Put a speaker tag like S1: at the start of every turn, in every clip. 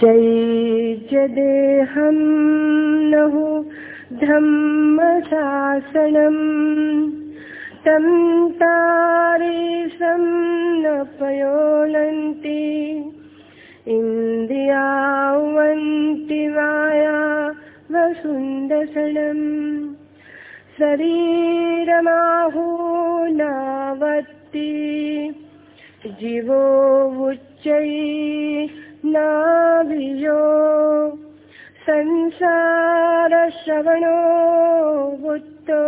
S1: चैजदेहं नहु धम्मशासनम्। तं तारीशं न पयोनन्ति। इन्द्रियावन्ति वाया वसुन्दसनम्। शरीरमाहू नावत्ति जीवो उच्चै नाभियो संसारश्रवणो बुद्धो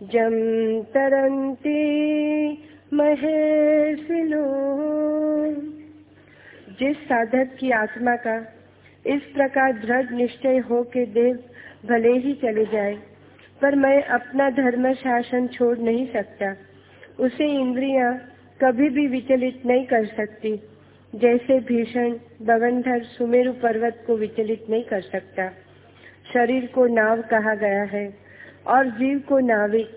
S1: जं तरन्ति महेशिलो जिस साधक की आत्मा का इस प्रकार दृढ़ निश्चय हो के देव भले ही चले जाए, पर मैं अपना धर्म शासन छोड़ नहीं सकता। उसे इंद्रियाँ कभी भी विचलित नहीं कर सकती। जैसे भीषण बगंधर सुमेरु पर्वत को विचलित नहीं कर सकता। शरीर को नाव कहा गया है और जीव को नाविक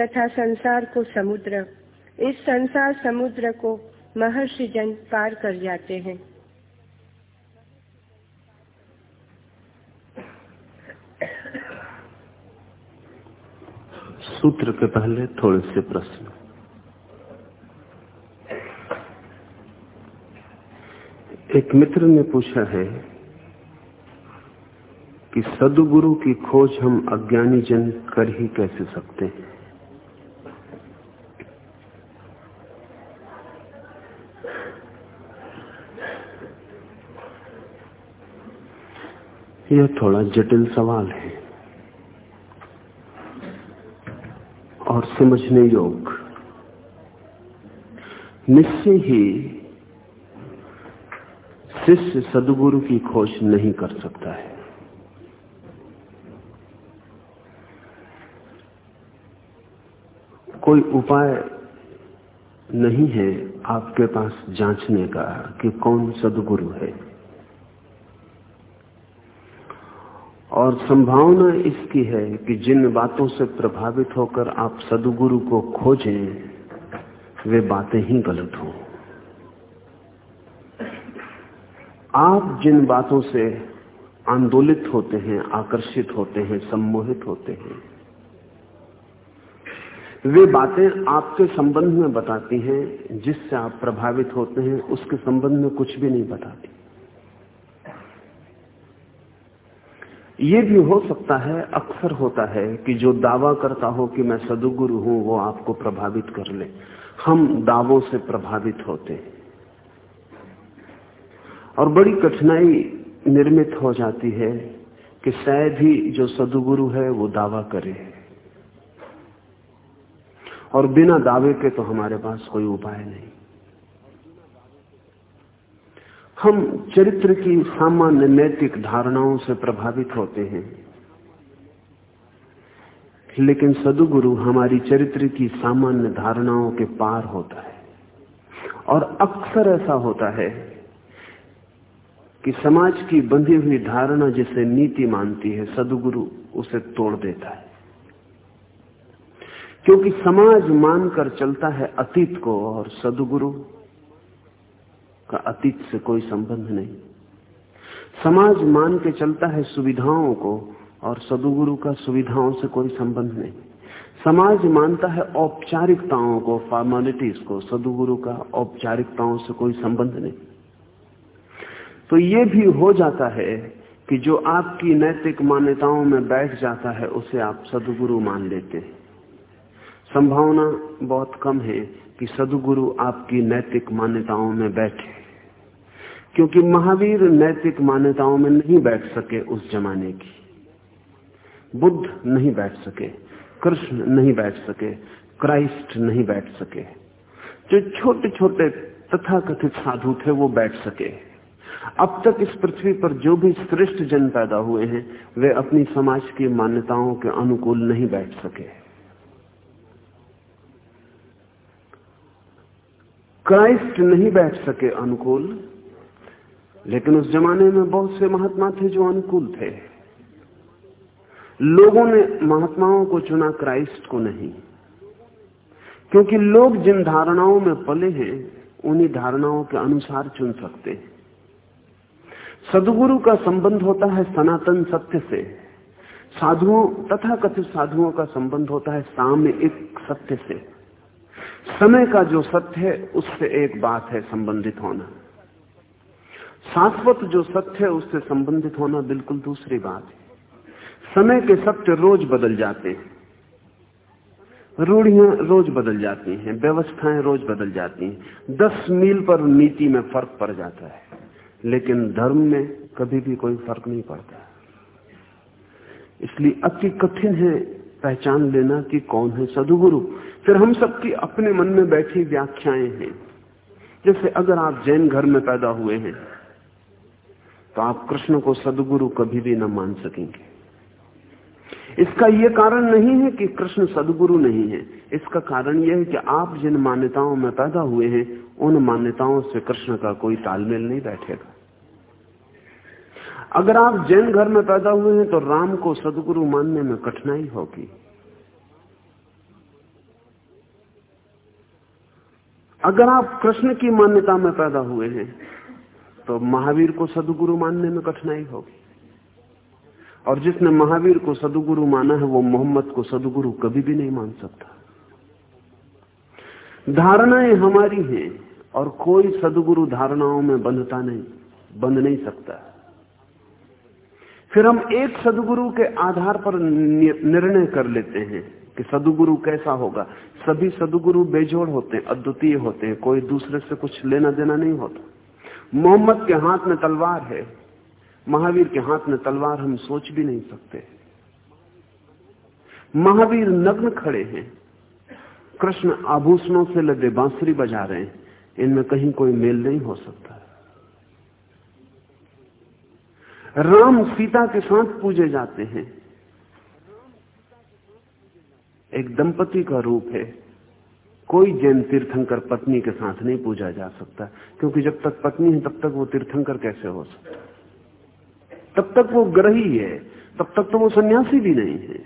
S1: तथा संसार को समुद्र। इस संसार समुद्र को महर्षि जन पार कर जाते हैं।
S2: सूत्र के पहले थोड़े से प्रश्न। एक मित्र ने पूछा है कि सदगुरु की खोज हम अज्ञानी जन कर ही कैसे सकते हैं? यह थोड़ा जटिल सवाल है और समझने योग निश्चय ही शिष्य सदगुरु की खोज नहीं कर सकता है। कोई उपाय नहीं है आपके पास जांचने का कि कौन सदगुरु है। और संभावना इसकी है कि जिन बातों से प्रभावित होकर आप सदगुरु को खोजें, वे बातें ही गलत हों। आप जिन बातों से आंदोलित होते हैं, आकर्षित होते हैं, सम्मोहित होते हैं, वे बातें आपके संबंध में बताती हैं, जिससे आप प्रभावित होते हैं, उसके संबंध में कुछ भी नहीं बताती। ये भी हो सकता है, अक्सर होता है, कि जो दावा करता हो कि मैं सदुगुरु हूँ, वो आपको प्रभावित कर ले। हम दावों से प्रभावित होते हैं। और बड़ी कठिनाई निर्मित हो जाती है कि शायद ही जो सदुगुरु है वो दावा करे। और बिना दावे के तो हमारे पास कोई उपाय नहीं। हम चरित्र की सामान्य नैतिक धारणाओं से प्रभावित होते हैं। लेकिन सदुगुरु हमारी चरित्र की सामान्य धारणाओं के पार होता है। और अक्सर ऐसा होता है कि समाज की बंधी हुई धारणा जिसे नीति मानती है, सदगुरु उसे तोड़ देता है। क्योंकि समाज मानकर चलता है अतीत को, और सदगुरु का अतीत से कोई संबंध नहीं। समाज मान के चलता है सुविधाओं को, और सदुगुरु का सुविधाओं से कोई संबंध नहीं। समाज मानता है औपचारिकताओं को फॉर्मेलिटीज को, सदुगुरु का औपचारिकताओं से कोई संबंध नहीं। तो ये भी हो जाता है कि जो आपकी नैतिक मान्यताओं में बैठ जाता है, उसे आप सदगुरु मान लेते हैं। संभावना बहुत कम है कि सदगुरु आपकी नैतिक मान्यताओं में बैठे क्योंकि महावीर नैतिक मान्यताओं में नहीं बैठ सके उस जमाने की। बुद्ध नहीं बैठ सके, कृष्ण नहीं बैठ सके, क्राइस्ट नहीं बैठ सके। जो छोटे छोटे तथाकथित साधु थे, वो बैठ सके। अब तक इस पृथ्वी पर जो भी श्रेष्ठ जन पैदा हुए हैं, वे अपनी समाज की मान्यताओं के अनुकूल नहीं बैठ सके। क्राइस्ट नहीं बैठ सके अनुकूल, लेकिन उस जमाने में बहुत से महात्मा थे जो अनुकूल थे। लोगों ने महात्माओं को चुना, क्राइस्ट को नहीं। क्योंकि लोग जिन धारणाओं में पले हैं, उन्हीं धारणाओं के अनुसार चुन सकते हैं। सदगुरु का संबंध होता है सनातन सत्य से। साधुओं तथा कथित साधुओं का संबंध होता है साम्य एक सत्य से। समय का जो सत्य है, उससे एक बात है, संबंधित होना। शाश्वत जो सत्य है, उससे संबंधित होना बिल्कुल दूसरी बात है। समय के सत्य रोज बदल जाते हैं। रूढ़ियाँ रोज बदल जाती हैं, व्यवस्थाएँ रोज बदल जाती हैं। दस मील पर नीति में फ़र्क पड़ जाता है। लेकिन धर्म में कभी भी कोई फ़र्क नहीं पड़ता। इसलिए अति कठिन है पहचान लेना कि कौन है सदुगुरु। फिर हम सबकी अपने मन में बैठी व्याख्याएँ हैं। जैसे अगर आप जैन घर में पैदा हुए हैं तो आप कृष्ण को सदगुरु कभी भी न मान सकेंगे। इसका यह कारण नहीं है कि कृष्ण सदगुरु नहीं है। इसका कारण यह है कि आप जिन मान्यताओं में पैदा हुए हैं, उन मान्यताओं से कृष्ण का कोई तालमेल नहीं बैठेगा। अगर आप जैन घर में पैदा हुए हैं तो राम को सदगुरु मानने में कठिनाई होगी। अगर आप कृष्ण की मान्यता में पैदा हुए हैं तो महावीर को सदगुरु मानने में कठिनाई होगी। और जिसने महावीर को सदगुरु माना है, वो मोहम्मद को सदगुरु कभी भी नहीं मान सकता। धारणाएँ हमारी हैं, और कोई सदगुरु धारणाओं में बंधता नहीं बंध नहीं सकता। फिर हम एक सदगुरु के आधार पर निर्णय कर लेते हैं कि सदगुरु कैसा होगा। सभी सदगुरु बेजोड़ होते हैं, अद्वितीय होते हैं, कोई दूसरे से कुछ लेना देना नहीं होता। मोहम्मद के हाथ में तलवार है, महावीर के हाथ में तलवार हम सोच भी नहीं सकते। महावीर नग्न खड़े हैं, कृष्ण आभूषणों से लदे बांसुरी बजा रहे हैं, इनमें कहीं कोई मेल नहीं हो सकता। राम सीता के साथ पूजे जाते हैं। एक दंपति का रूप है। कोई जैन तीर्थंकर पत्नी के साथ नहीं पूजा जा सकता, क्योंकि जब तक पत्नी है, तब तक वो तीर्थंकर कैसे हो सकता? तब तक वो ग्रही है, तब तक तो वो सन्यासी भी नहीं है।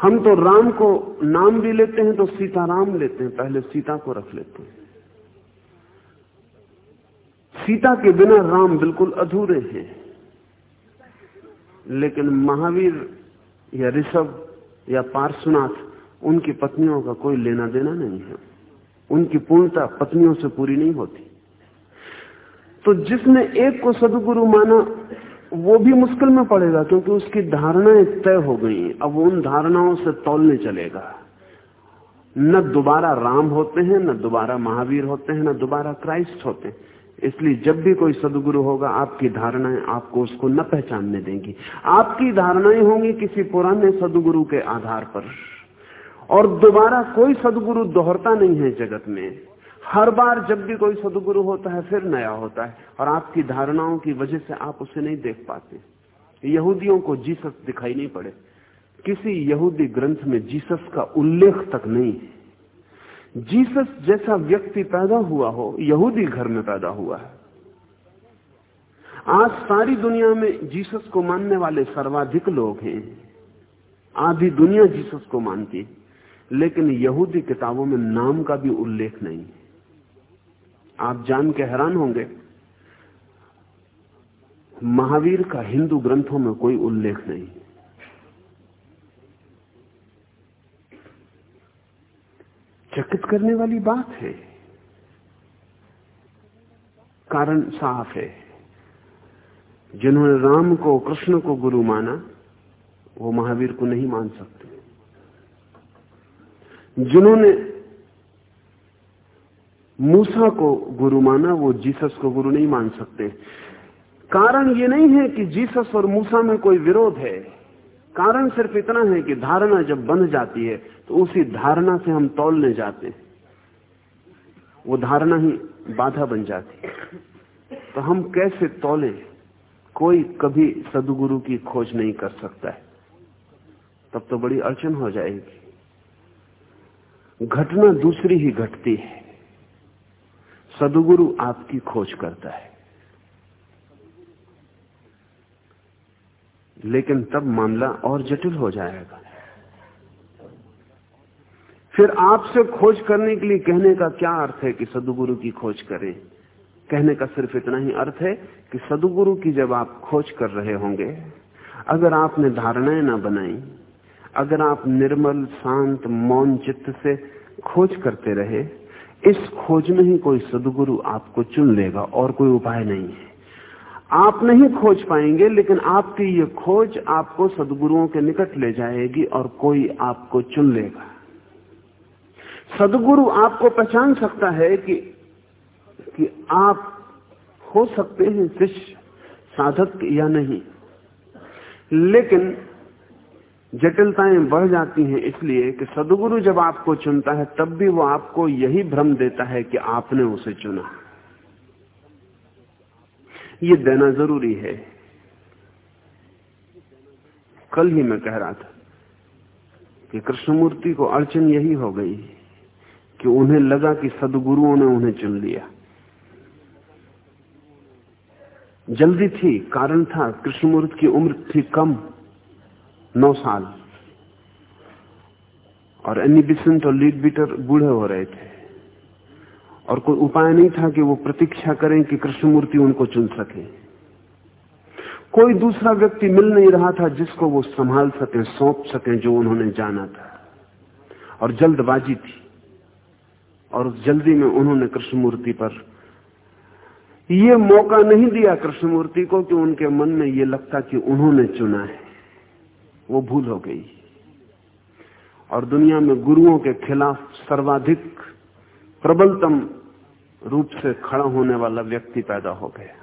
S2: हम तो राम को नाम भी लेते हैं तो सीताराम लेते हैं, पहले सीता को रख लेते हैं। सीता के बिना राम बिल्कुल अधूरे हैं। लेकिन महावीर या ऋषभ या पार्श्वनाथ, उनकी पत्नियों का कोई लेना देना नहीं है। उनकी पूर्णता पत्नियों से पूरी नहीं होती। तो जिसने एक को सदगुरु माना, वो भी मुश्किल में पड़ेगा, क्योंकि उसकी धारणाएँ तय हो गई। अब उन धारणाओं से तोलने चलेगा। न दोबारा राम होते हैं, न दोबारा महावीर होते हैं, न दोबारा क्राइस्ट होते हैं। इसलिए जब भी कोई सदगुरु होगा, आपकी धारणाएँ आपको उसको न पहचानने देंगी। आपकी धारणाएँ होंगी किसी पुराने सदगुरु के आधार पर। और दोबारा कोई सदगुरु दोहरता नहीं है जगत में। हर बार जब भी कोई सदगुरु होता है, फिर नया होता है। और आपकी धारणाओं की वजह से आप उसे नहीं देख पाते। यहूदियों को जीसस दिखाई नहीं पड़े। किसी यहूदी ग्रंथ में जीसस का उल्लेख तक नहीं है। जीसस जैसा व्यक्ति पैदा हुआ हो, यहूदी घर में पैदा हुआ है। आज सारी दुनिया में जीसस को मानने वाले सर्वाधिक लोग हैं। आधी दुनिया जीसस को मानती है लेकिन यहूदी किताबों में नाम का भी उल्लेख नहीं आप जान के हैरान होंगे, महावीर का हिंदू ग्रंथों में कोई उल्लेख नहीं। चकित करने वाली बात है। कारण साफ़ है। जिन्होंने राम को, कृष्ण को गुरु माना, वो महावीर को नहीं मान सकते। जिन्होंने मूसा को गुरु माना, वो जीसस को गुरु नहीं मान सकते। कारण ये नहीं है कि जीसस और मूसा में कोई विरोध है। कारण सिर्फ़ इतना है कि धारणा जब बन जाती है तो उसी धारणा से हम तोलने जाते हैं। वो धारणा ही बाधा बन जाती है। तो हम कैसे तोले? कोई कभी सदगुरु की खोज नहीं कर सकता है। तब तो बड़ी अड़चन हो जाएगी। घटना दूसरी ही घटती है। सदगुरु आपकी खोज करता है। लेकिन तब मामला और जटिल हो जाएगा। फिर आपसे खोज करने के लिए कहने का क्या अर्थ है कि सदगुरु की खोज करें? कहने का सिर्फ़ इतना ही अर्थ है कि सदगुरु की जब आप खोज कर रहे होंगे, अगर आपने धारणाएँ ना बनाई, अगर आप निर्मल, शांत, मौन चित्त से खोज करते रहे, इस खोज में ही कोई सदगुरु आपको चुन लेगा और कोई उपाय नहीं है। आप नहीं खोज पाएँगे, लेकिन आपकी ये खोज आपको सदगुरुओं के निकट ले जाएगी और कोई आपको चुन लेगा। सदगुरु आपको पहचान सकता है कि कि आप हो सकते हैं शिष्य, साधक या नहीं। लेकिन जटिलताएँ बढ़ जाती हैं इसलिए कि सदगुरु जब आपको चुनता है, तब भी वो आपको यही भ्रम देता है कि आपने उसे चुना। ये देना ज़रूरी है। कल ही मैं कह रहा था कि कृष्णमूर्ति को अड़चन यही हो गई कि उन्हें लगा कि सदगुरुओं ने उन्हें चुन लिया। जल्दी थी, कारण था कृष्णमूर्ति की उम्र थी कम, नौ साल। और एनी बिसेंट और लीड बीटर बूढ़े हो रहे थे। और कोई उपाय नहीं था कि वो प्रतीक्षा करें कि कृष्णमूर्ति उनको चुन सके। कोई दूसरा व्यक्ति मिल नहीं रहा था जिसको वो संभाल सके, सौंप सके जो उन्होंने जाना था। और जल्दबाजी थी। और उस जल्दी में उन्होंने कृष्णमूर्ति पर ये मौका नहीं दिया कृष्णमूर्ति को कि उनके मन में ये लगता कि उन्होंने चुना है। वो भूल हो गई। और दुनिया में गुरुओं के खिलाफ सर्वाधिक प्रबलतम रूप से खड़ा होने वाला व्यक्ति पैदा हो गया।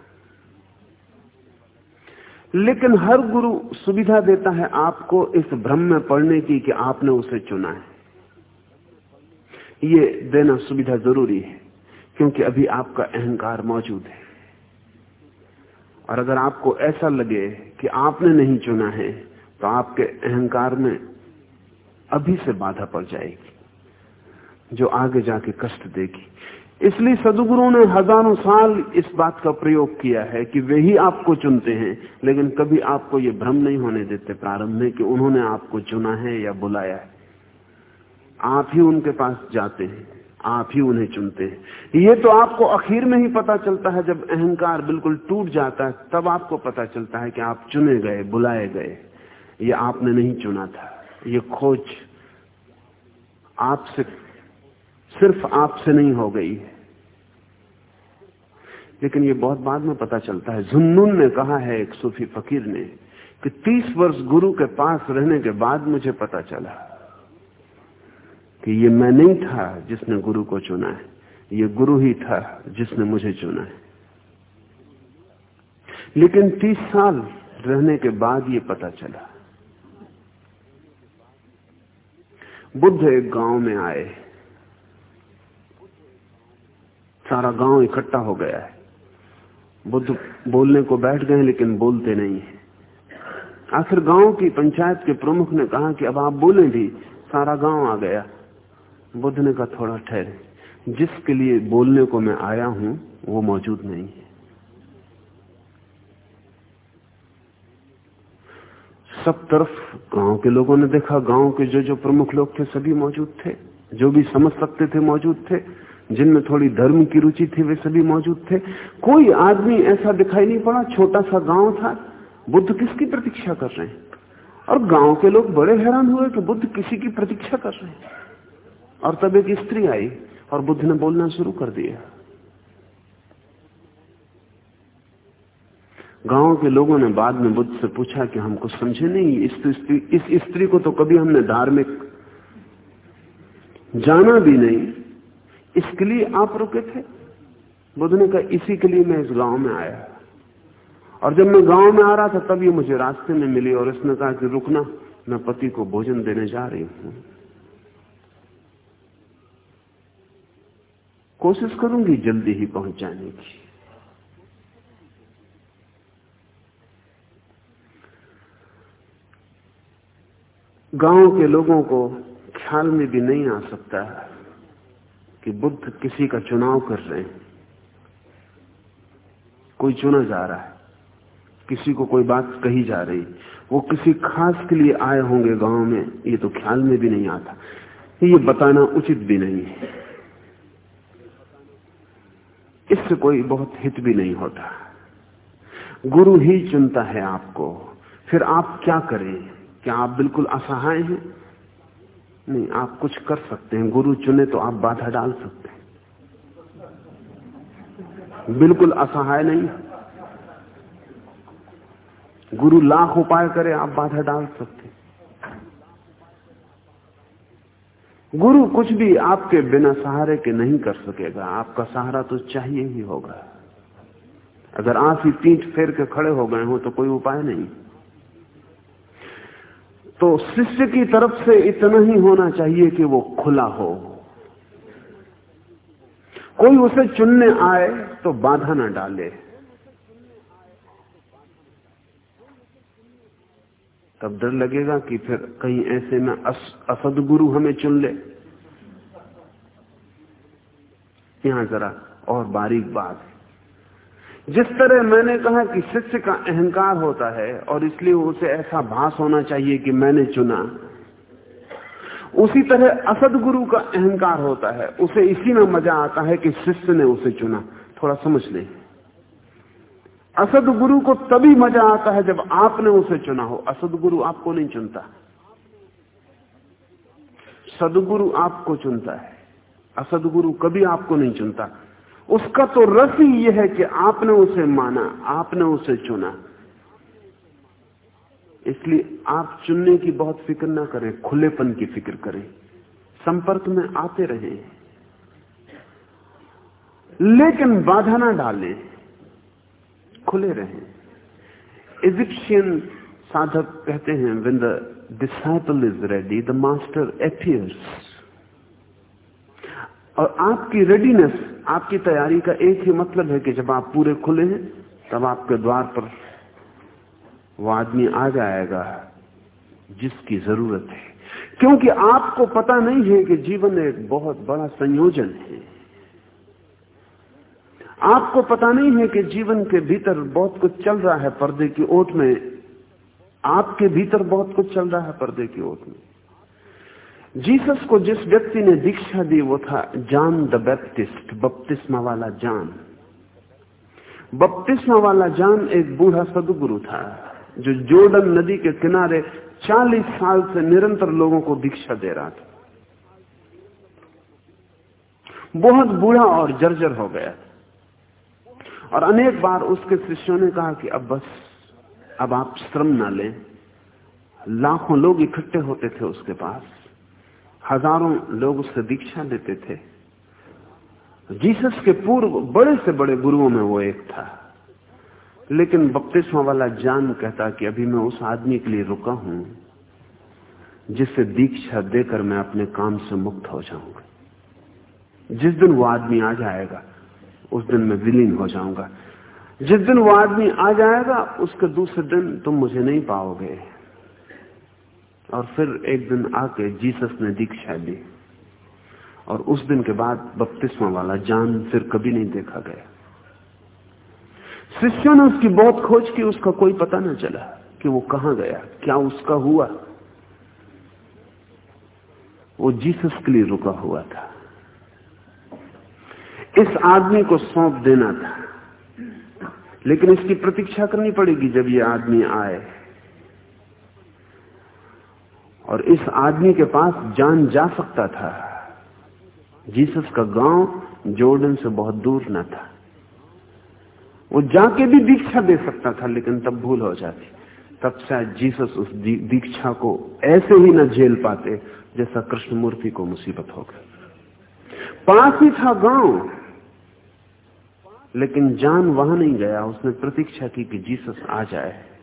S2: लेकिन हर गुरु सुविधा देता है आपको इस भ्रम में पड़ने की कि आपने उसे चुना है। ये देना सुविधा ज़रूरी है, क्योंकि अभी आपका अहंकार मौजूद है। और अगर आपको ऐसा लगे कि आपने नहीं चुना है तो आपके अहंकार में अभी से बाधा पड़ जाएगी, जो आगे जाके कष्ट देगी। इसलिए सदगुरु ने हज़ारों साल इस बात का प्रयोग किया है कि वे ही आपको चुनते हैं, लेकिन कभी आपको ये भ्रम नहीं होने देते प्रारंभ में कि उन्होंने आपको चुना है या बुलाया है। आप ही उनके पास जाते हैं, आप ही उन्हें चुनते हैं। ये तो आपको आखिर में ही पता चलता है, जब अहंकार बिल्कुल टूट जाता है, तब आपको पता चलता है कि आप चुने गए, बुलाए गए। ये आपने नहीं चुना था, ये खोज आपसे, सिर्फ़ आपसे नहीं हो गई है। लेकिन ये बहुत बाद में पता चलता है। जुन्नून ने कहा है एक सूफी फकीर ने कि तीस वर्ष गुरु के पास रहने के बाद मुझे पता चला कि ये मैं नहीं था जिसने गुरु को चुना है। ये गुरु ही था जिसने मुझे चुना है। लेकिन तीस साल रहने के बाद ये पता चला। बुद्ध एक गाँव में आए। सारा गाँव इकट्ठा हो गया है। बुद्ध बोलने को बैठ गए, लेकिन बोलते नहीं है। आखिर गाँव की पंचायत के प्रमुख ने कहा कि अब आप बोले भी, सारा गाँव आ गया। बुद्ध ने कहा, थोड़ा ठहरे। जिसके लिए बोलने को मैं आया हूँ, वो मौजूद नहीं है। सब तरफ़ गाँव के लोगों ने देखा। गाँव के जो जो प्रमुख लोग थे, सभी मौजूद थे। जो भी समझ सकते थे, मौजूद थे। जिनमें थोड़ी धर्म की रुचि थी, वे सभी मौजूद थे। कोई आदमी ऐसा दिखाई नहीं पड़ा, छोटा सा गाँव था। बुद्ध किसकी प्रतीक्षा कर रहे हैं? और गाँव के लोग बड़े हैरान हुए कि बुद्ध किसी की प्रतीक्षा कर रहे हैं। और तब एक स्त्री आई और बुद्ध ने बोलना शुरू कर दिया। गाँव के लोगों ने बाद में बुद्ध से पूछा कि हम कुछ समझे नहीं, इस स्त्री इस स्त्री को तो कभी हमने धार्मिक जाना भी नहीं। इसके लिए आप रुके थे? बुद्ध ने कहा, इसी के लिए मैं इस गाँव में आया। और जब मैं गाँव में आ रहा था, तब ये मुझे रास्ते में मिली और इसने कहा कि रुकना, मैं पति को भोजन देने जा रही हूँ। कोशिश करूँगी जल्दी ही पहुँच जाने की। गाँव के लोगों को ख्याल में भी नहीं आ सकता कि बुद्ध किसी का चुनाव कर रहे हैं। कोई चुना जा रहा है। किसी को कोई बात कही जा रही। वो किसी खास के लिए आए होंगे गाँव में, ये तो ख्याल में भी नहीं आता। ये बताना उचित भी नहीं है। इससे कोई बहुत हित भी नहीं होता। गुरु ही चुनता है आपको। फिर आप क्या करें? क्या आप बिल्कुल असहाय हैं? नहीं, आप कुछ कर सकते हैं। गुरु चुने तो आप बाधा डाल सकते हैं। बिल्कुल असहाय नहीं। गुरु लाख उपाय करे, आप बाधा डाल सकते गुरु कुछ भी आपके बिना सहारे के नहीं कर सकेगा। आपका सहारा तो चाहिए ही होगा। अगर आप ही पीठ फेर के खड़े हो गए हो तो कोई उपाय नहीं। तो शिष्य की तरफ़ से इतना ही होना चाहिए कि वो खुला हो। कोई उसे चुनने आए तो बाधा ना डाले। तब डर लगेगा कि फिर कहीं ऐसे में असद गुरु हमें चुन ले। यहाँ जरा और बारीक बात। है जिस तरह मैंने कहा कि शिष्य का अहंकार होता है और इसलिए उसे ऐसा भास होना चाहिए कि मैंने चुना, उसी तरह असद गुरु का अहंकार होता है, उसे इसी में मज़ा आता है कि शिष्य ने उसे चुना। थोड़ा समझ लें। असद गुरु को तभी मज़ा आता है जब आपने उसे चुना हो। असद गुरु आपको नहीं चुनता। सदगुरु आपको चुनता है। असद गुरु कभी आपको नहीं चुनता। उसका तो रस ही यह है कि आपने उसे माना, आपने उसे चुना। इसलिए आप चुनने की बहुत फ़िक्र ना करें, खुलेपन की फ़िक्र करें। संपर्क में आते रहे। लेकिन बाधा ना डालें, खुले रहें। इजिप्शियन साधक कहते हैं when the disciple is ready the master appears और आपकी रेडीनेस आपकी तैयारी का एक ही मतलब है कि जब आप पूरे खुले हैं, तब आपके द्वार पर वो आदमी आ जाएगा जिसकी ज़रूरत है। क्योंकि आपको पता नहीं है कि जीवन एक बहुत बड़ा संयोजन है। आपको पता नहीं है कि जीवन के भीतर बहुत कुछ चल रहा है पर्दे की ओट में। आपके भीतर बहुत कुछ चल रहा है पर्दे की ओट में। जीसस को जिस व्यक्ति ने दीक्षा दी, वो था जॉन द बैप्टिस्ट बपतिस्मा वाला जान। बपतिस्मा वाला जान एक बूढ़ा सदगुरु था, जो जोर्डन नदी के किनारे 40 साल से निरंतर लोगों को दीक्षा दे रहा था। बहुत बूढ़ा और जर्जर हो गया। और अनेक बार उसके शिष्यों ने कहा कि अब बस, अब आप श्रम ना लें। लाखों लोग इकट्ठे होते थे उसके पास। हज़ारों लोग उससे दीक्षा लेते थे। जीसस के पूर्व बड़े से बड़े गुरुओं में वो एक था। लेकिन बपतिस्मा वाला जान कहता कि अभी मैं उस आदमी के लिए रुका हूँ, जिससे दीक्षा देकर मैं अपने काम से मुक्त हो जाऊँगा। जिस दिन वो आदमी आ जाएगा, उस दिन मैं विलीन हो जाऊँगा। जिस दिन वो आदमी आ जाएगा, उसके दूसरे दिन तुम मुझे नहीं पाओगे। और फिर एक दिन आके जीसस ने दीक्षा ली। और उस दिन के बाद बपतिस्मा वाला जान फिर कभी नहीं देखा गया। शिष्यों ने उसकी बहुत खोज की, उसका कोई पता ना चला कि वो कहाँ गया, क्या उसका हुआ। वो जीसस के लिए रुका हुआ था। इस आदमी को सौंप देना था। लेकिन इसकी प्रतीक्षा करनी पड़ेगी जब ये आदमी आए। और इस आदमी के पास जान जा सकता था। जीसस का गाँव जोर्डन से बहुत दूर न था। वो जाके भी दीक्षा दे सकता था, लेकिन तब भूल हो जाती। तब शायद जीसस उस दीक्षा को ऐसे ही न झेल पाते जैसा कृष्णमूर्ति को मुसीबत हो गई। पास ही था गाँव, लेकिन जान वहाँ नहीं गया। उसने प्रतीक्षा की कि जीसस आ जाए।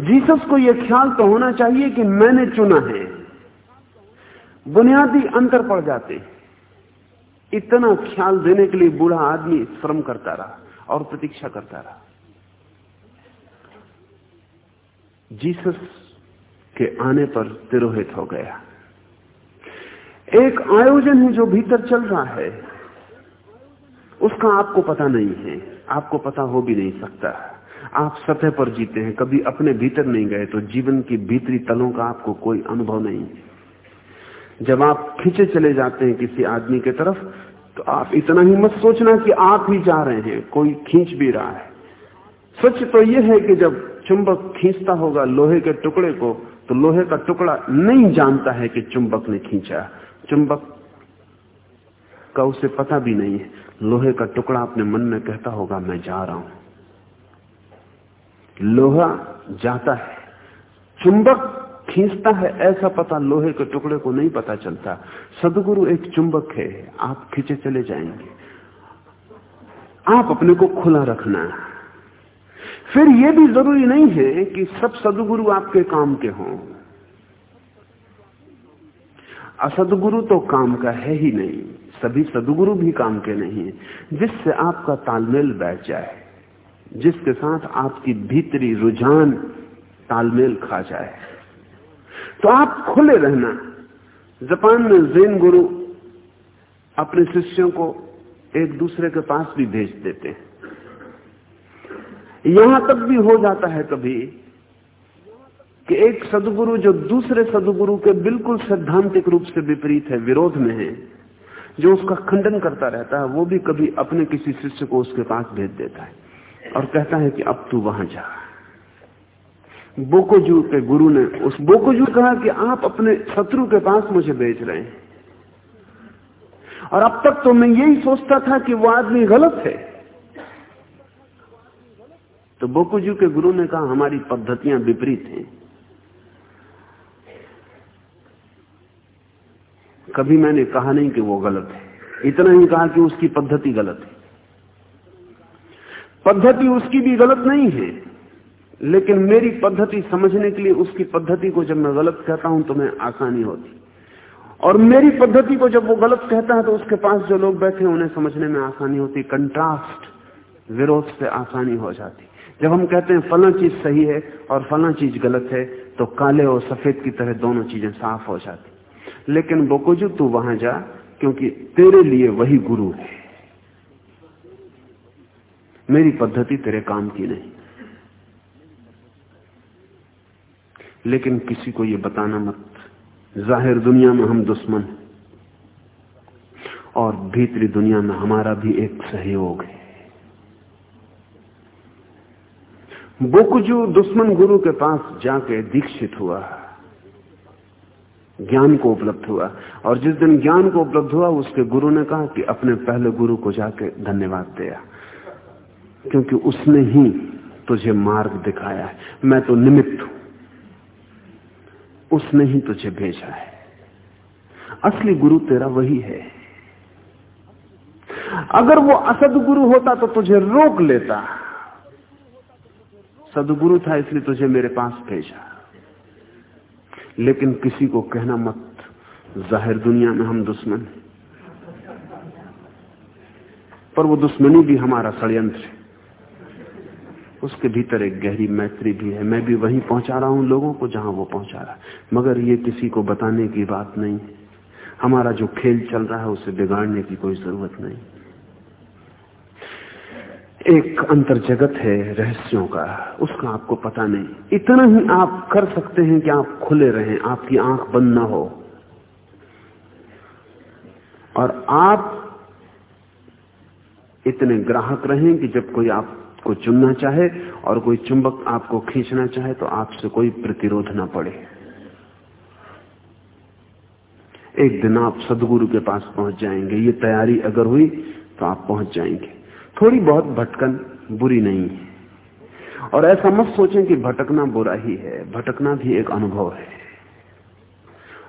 S2: जीसस को यह ख्याल तो होना चाहिए कि मैंने चुना है। बुनियादी अंतर पड़ जाते। इतना ख्याल देने के लिए बूढ़ा आदमी श्रम करता रहा और प्रतीक्षा करता रहा। जीसस के आने पर तिरोहित हो गया। एक आयोजन है जो भीतर चल रहा है। उसका आपको पता नहीं है। आपको पता हो भी नहीं सकता। आप सतह पर जीते हैं, कभी अपने भीतर नहीं गए तो जीवन की भीतरी तलों का आपको कोई अनुभव नहीं जब आप खींचे चले जाते हैं किसी आदमी के तरफ़ तो आप इतना ही मत सोचना कि आप ही जा रहे हैं, कोई खींच भी रहा है। सच तो यह है कि जब चुंबक खींचता होगा लोहे के टुकड़े को तो लोहे का टुकड़ा नहीं जानता है कि चुंबक ने खींचा। चुंबक का उसे पता भी नहीं है। लोहे का टुकड़ा अपने मन में कहता होगा, मैं जा रहा हूँ। लोहा जाता है, चुंबक खींचता है, ऐसा पता लोहे के टुकड़े को नहीं पता चलता। सदगुरु एक चुंबक है, आप खींचे चले जाएँगे। आप अपने को खुला रखना। फिर यह भी ज़रूरी नहीं है कि सब सदगुरु आपके काम के हों। असदगुरु तो काम का है ही नहीं, सभी सदगुरु भी काम के नहीं है, जिससे आपका तालमेल बैठ जाए। जिसके साथ आपकी भीतरी रुझान तालमेल खा जाए। तो आप खुले रहना। जापान में जैन गुरु अपने शिष्यों को एक दूसरे के पास भी भेज देते हैं। यहाँ तक भी हो जाता है कभी कि एक सदगुरु जो दूसरे सदगुरु के बिल्कुल सैद्धांतिक रूप से विपरीत है, विरोध में है, जो उसका खंडन करता रहता है, वो भी कभी अपने किसी शिष्य को उसके पास भेज देता है। और कहता है कि अब तू वहाँ जा। बोकोजू के गुरु ने उस बोकोजू कहा कि आप अपने शत्रु के पास मुझे भेज रहे हैं। और अब तक तो मैं यही सोचता था कि वो आदमी गलत है। तो बोकोजू के गुरु ने कहा, हमारी पद्धतियाँ विपरीत हैं। कभी मैंने कहा नहीं कि वो गलत है। इतना ही कहा कि उसकी पद्धति गलत है। पद्धति उसकी भी गलत नहीं है। लेकिन मेरी पद्धति समझने के लिए उसकी पद्धति को जब मैं गलत कहता हूँ तो मैं आसानी होती। और मेरी पद्धति को जब वो गलत कहता है तो उसके पास जो लोग बैठे हैं, उन्हें समझने में आसानी होती। कंट्रास्ट विरोध से आसानी हो जाती। जब हम कहते हैं, फला चीज़ सही है और फला चीज़ गलत है तो काले और सफ़ेद की तरह दोनों चीज़ें साफ़ हो जाती। लेकिन बोकोजू तू वहाँ जा, क्योंकि तेरे लिए वही गुरु है। मेरी पद्धति तेरे काम की नहीं। लेकिन किसी को यह बताना मत, ज़ाहिर दुनिया में हम दुश्मन और भीतरी दुनिया में हमारा भी एक सहयोग है। बोकजू दुश्मन गुरु के पास जाके दीक्षित हुआ, ज्ञान को उपलब्ध हुआ, और जिस दिन ज्ञान को उपलब्ध हुआ, उसके गुरु ने कहा कि अपने पहले गुरु को जाके धन्यवाद दिया। क्योंकि उसने ही तुझे मार्ग दिखाया है। मैं तो निमित्त हूँ। उसने ही तुझे भेजा है। असली गुरु तेरा वही है। अगर वो असद गुरु होता तो तुझे रोक लेता। सदगुरु था इसलिए तुझे मेरे पास भेजा। लेकिन किसी को कहना मत, ज़ाहिर दुनिया में हम दुश्मन पर वो दुश्मनी भी हमारा षडयंत्र है। उसके भीतर एक गहरी मैत्री भी है। मैं भी वहीं पहुँचा रहा हूँ, लोगों को जहाँ वो पहुँचा रहा है। मगर ये किसी को बताने की बात नहीं हमारा जो खेल चल रहा है, उसे बिगाड़ने की कोई ज़रूरत नहीं। एक अंतर जगत है रहस्यों का, उसका आपको पता नहीं। इतना ही आप कर सकते हैं कि आप खुले रहें, आपकी आँख बंद ना हो। और आप इतने ग्राहक रहें कि जब कोई आपको चुनना चाहे और कोई चुंबक आपको खींचना चाहे तो आपसे कोई प्रतिरोध ना पड़े। एक दिन आप सदगुरु के पास पहुँच जाएँगे। ये तैयारी अगर हुई तो आप पहुँच जाएँगे। थोड़ी बहुत भटकन बुरी नहीं है। और ऐसा मत सोचें कि भटकना बुरा ही है। भटकना भी एक अनुभव है।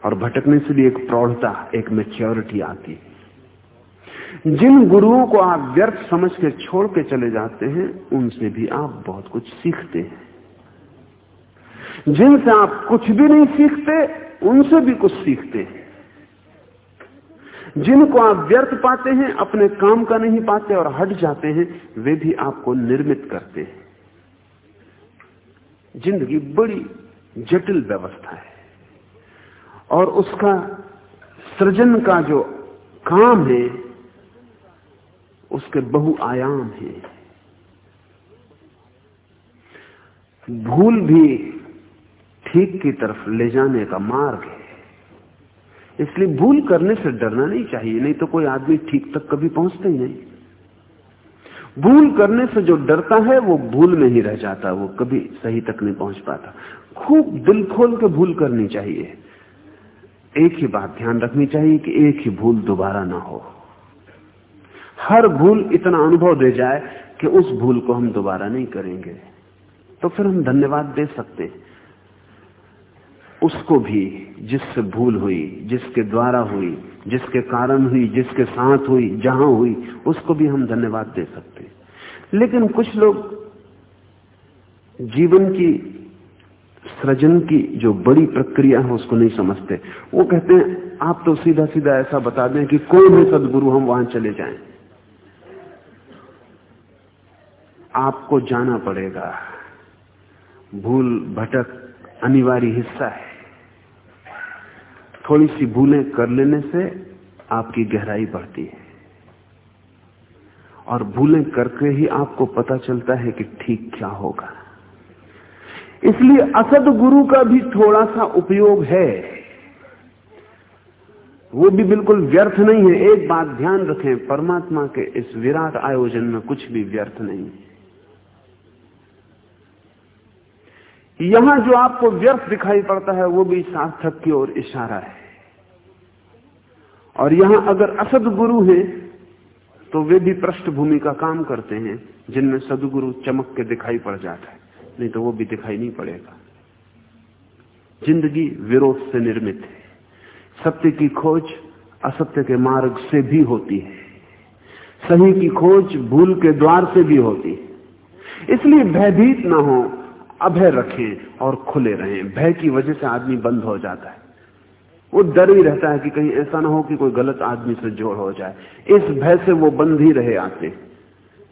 S2: और भटकने से भी एक प्रौढ़ता, एक मेच्योरिटी आती है। जिन गुरुओं को आप व्यर्थ समझ के छोड़ के चले जाते हैं, उनसे भी आप बहुत कुछ सीखते हैं। जिनसे आप कुछ भी नहीं सीखते, उनसे भी कुछ सीखते हैं। जिनको आप व्यर्थ पाते हैं, अपने काम का नहीं पाते और हट जाते हैं, वे भी आपको निर्मित करते हैं। ज़िंदगी बड़ी जटिल व्यवस्था है। और उसका सृजन का जो काम है उसके बहुआयाम है। भूल भी ठीक की तरफ़ ले जाने का मार्ग है। इसलिए भूल करने से डरना नहीं चाहिए, नहीं तो कोई आदमी ठीक तक कभी पहुँचते ही नहीं। भूल करने से जो डरता है, वो भूल में ही रह जाता वो कभी सही तक नहीं पहुँच पाता। खूब दिल खोल के भूल करनी चाहिए। एक ही बात ध्यान रखनी चाहिए कि एक ही भूल दोबारा ना हो। हर भूल इतना अनुभव दे जाए कि उस भूल को हम दोबारा नहीं करेंगे। तो फिर हम धन्यवाद दे सकते उसको भी, जिससे भूल हुई, जिसके द्वारा हुई, जिसके कारण हुई, जिसके साथ हुई, जहाँ हुई, उसको भी हम धन्यवाद दे सकते लेकिन कुछ लोग जीवन की, सृजन की जो बड़ी प्रक्रिया है, उसको नहीं समझते। वो कहते हैं, आप तो सीधा सीधा ऐसा बता दें कि कौन है सदगुरु हम वहाँ चले जाएँ। आपको जाना पड़ेगा। भूल भटक अनिवार्य हिस्सा है। थोड़ी सी भूलें कर लेने से आपकी गहराई बढ़ती है। और भूलें करके ही आपको पता चलता है कि ठीक क्या होगा। इसलिए असद गुरु का भी थोड़ा सा उपयोग है। वो भी बिल्कुल व्यर्थ नहीं है। एक बात ध्यान रखें, परमात्मा के इस विराट आयोजन में कुछ भी व्यर्थ नहीं है। यहाँ जो आपको व्यर्थ दिखाई पड़ता है, वो भी सार्थक की ओर इशारा है। और यहाँ अगर असद गुरु हैं तो वे भी पृष्ठभूमि का काम करते हैं, जिनमें सदगुरु चमक के दिखाई पड़ जाता है। नहीं तो वो भी दिखाई नहीं पड़ेगा। ज़िंदगी विरोध से निर्मित है। सत्य की खोज असत्य के मार्ग से भी होती है। सही की खोज भूल के द्वार से भी होती है। इसलिए भयभीत ना हो अभय रखें और खुले रहें। भय की वजह से आदमी बंद हो जाता है। वो डर ही रहता है कि कहीं ऐसा ना हो कि कोई गलत आदमी से जोड़ हो जाए। इस भय से वो बंद ही रहे आते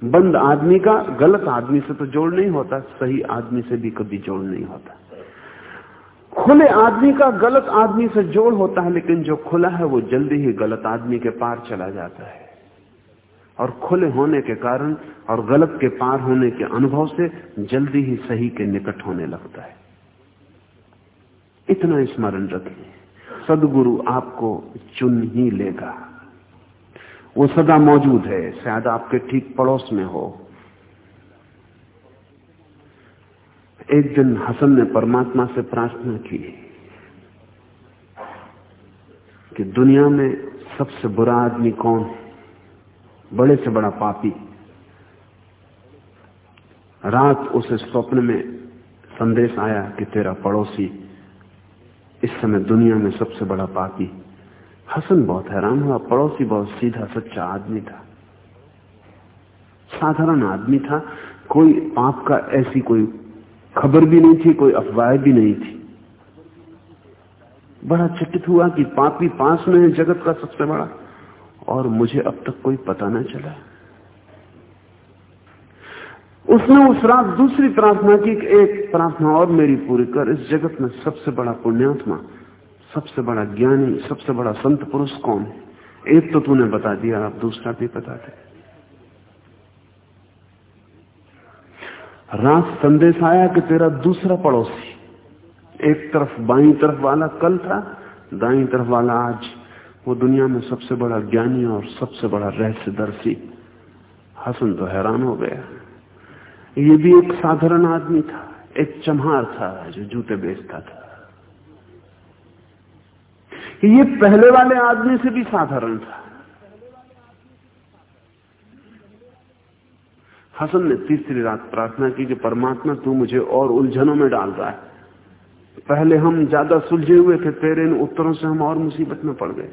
S2: बंद आदमी का, गलत आदमी से तो जोड़ नहीं होता, सही आदमी से भी कभी जोड़ नहीं होता। खुले आदमी का, गलत आदमी से जोड़ होता है, लेकिन जो खुला है, वो जल्दी ही गलत आदमी के पार चला जाता है। और खुले होने के कारण और गलत के पार होने के अनुभव से जल्दी ही सही के निकट होने लगता है। इतना स्मरण रखें सदगुरु आपको चुन ही लेगा। वो सदा मौजूद है, शायद आपके ठीक पड़ोस में हो। एक दिन हसन ने परमात्मा से प्रार्थना की कि दुनिया में सबसे बुरा आदमी कौन है? बड़े से बड़ा पापी। रात उसे स्वप्न में संदेश आया कि तेरा पड़ोसी इस समय दुनिया में सबसे बड़ा पापी। हसन बहुत हैरान हुआ। पड़ोसी बहुत सीधा, सच्चा आदमी था। साधारण आदमी था। कोई पाप का ऐसी कोई खबर भी नहीं थी, कोई अफवाह भी नहीं थी। बड़ा चकित हुआ कि पापी पास में है, जगत का सबसे बड़ा। और मुझे अब तक कोई पता ना चला। उसने उस रात दूसरी प्रार्थना की एक प्रार्थना और मेरी पूरी कर। इस जगत में सबसे बड़ा पुण्यात्मा, सबसे बड़ा ज्ञानी, सबसे बड़ा संत पुरुष कौन है? एक तो तूने बता दिया आप दूसरा भी बता दे। रात संदेश आया कि तेरा दूसरा पड़ोसी, एक तरफ़ बाई तरफ़ वाला कल था, दाई तरफ़ वाला आज। वो दुनिया में सबसे बड़ा ज्ञानी और सबसे बड़ा रहस्यदर्शी हसन तो हैरान हो गया। ये भी एक साधारण आदमी था, एक चम्हार था जो जूते बेचता था। ये पहले वाले आदमी से भी साधारण था। हसन ने तीसरी रात प्रार्थना की कि परमात्मा तू मुझे और उलझनों में डाल रहा है। पहले हम ज़्यादा सुलझे हुए थे, तेरे इन उत्तरों से हम और मुसीबत में पड़ गए।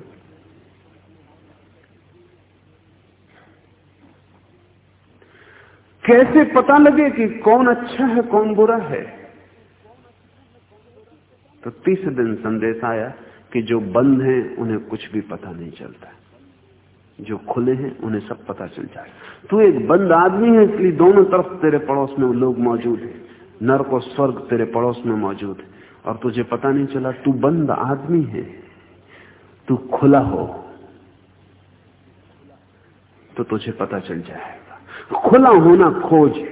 S2: कैसे पता लगे कि कौन अच्छा है, कौन बुरा है? तो तीसरे दिन संदेश आया कि जो बंद हैं, उन्हें कुछ भी पता नहीं चलता जो खुले हैं, उन्हें सब पता चल जाए। तू एक बंद आदमी है, इसलिए दोनों तरफ़ तेरे पड़ोस में लोग मौजूद हैं। नर्क और स्वर्ग तेरे पड़ोस में मौजूद है। और तुझे पता नहीं चला, तू बंद आदमी है। तू खुला हो। तो तुझे पता चल जाएगा। खुला होना खोज।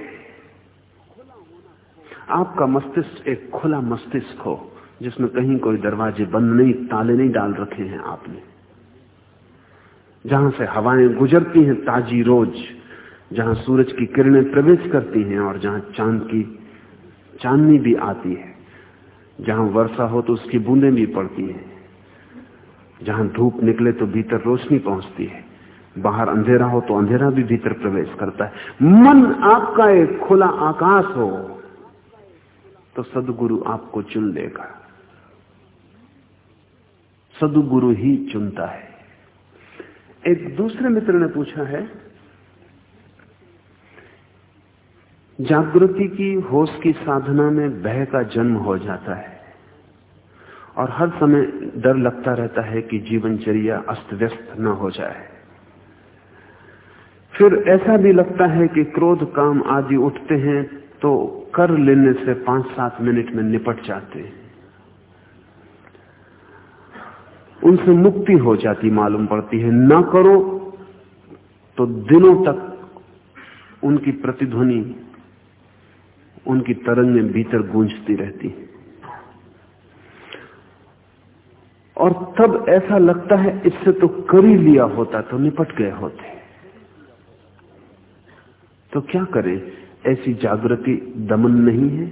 S2: आपका मस्तिष्क एक खुला मस्तिष्क हो, जिसमें कहीं कोई दरवाजे बंद नहीं, ताले नहीं डाल रखे हैं आपने। जहाँ से हवाएँ गुजरती हैं, ताजी रोज। जहाँ सूरज की किरणें प्रवेश करती हैं और जहाँ चाँद की, चांदनी भी आती है। जहाँ वर्षा हो तो उसकी बूंदें भी पड़ती हैं। जहाँ धूप निकले तो भीतर रोशनी पहुँचती है। बाहर अंधेरा हो तो अंधेरा भी भीतर प्रवेश करता है। मन आपका एक खुला आकाश हो तो सदगुरु आपको चुन लेगा। सदगुरु ही चुनता है। एक दूसरे मित्र ने पूछा है जागृति की होश की साधना में भय का जन्म हो जाता है। और हर समय डर लगता रहता है कि जीवनचर्या अस्त व्यस्त न हो जाए। फिर ऐसा भी लगता है कि क्रोध, काम आदि उठते हैं तो कर लेने से पाँच सात मिनट में निपट जाते हैं। उनसे मुक्ति हो जाती मालूम पड़ती है। ना करो तो दिनों तक उनकी प्रतिध्वनि उनकी तरंगें भीतर गूंजती रहती और तब ऐसा लगता है, इससे तो कर ही लिया होता तो निपट गए होते। तो क्या करें? ऐसी जागृति दमन नहीं है।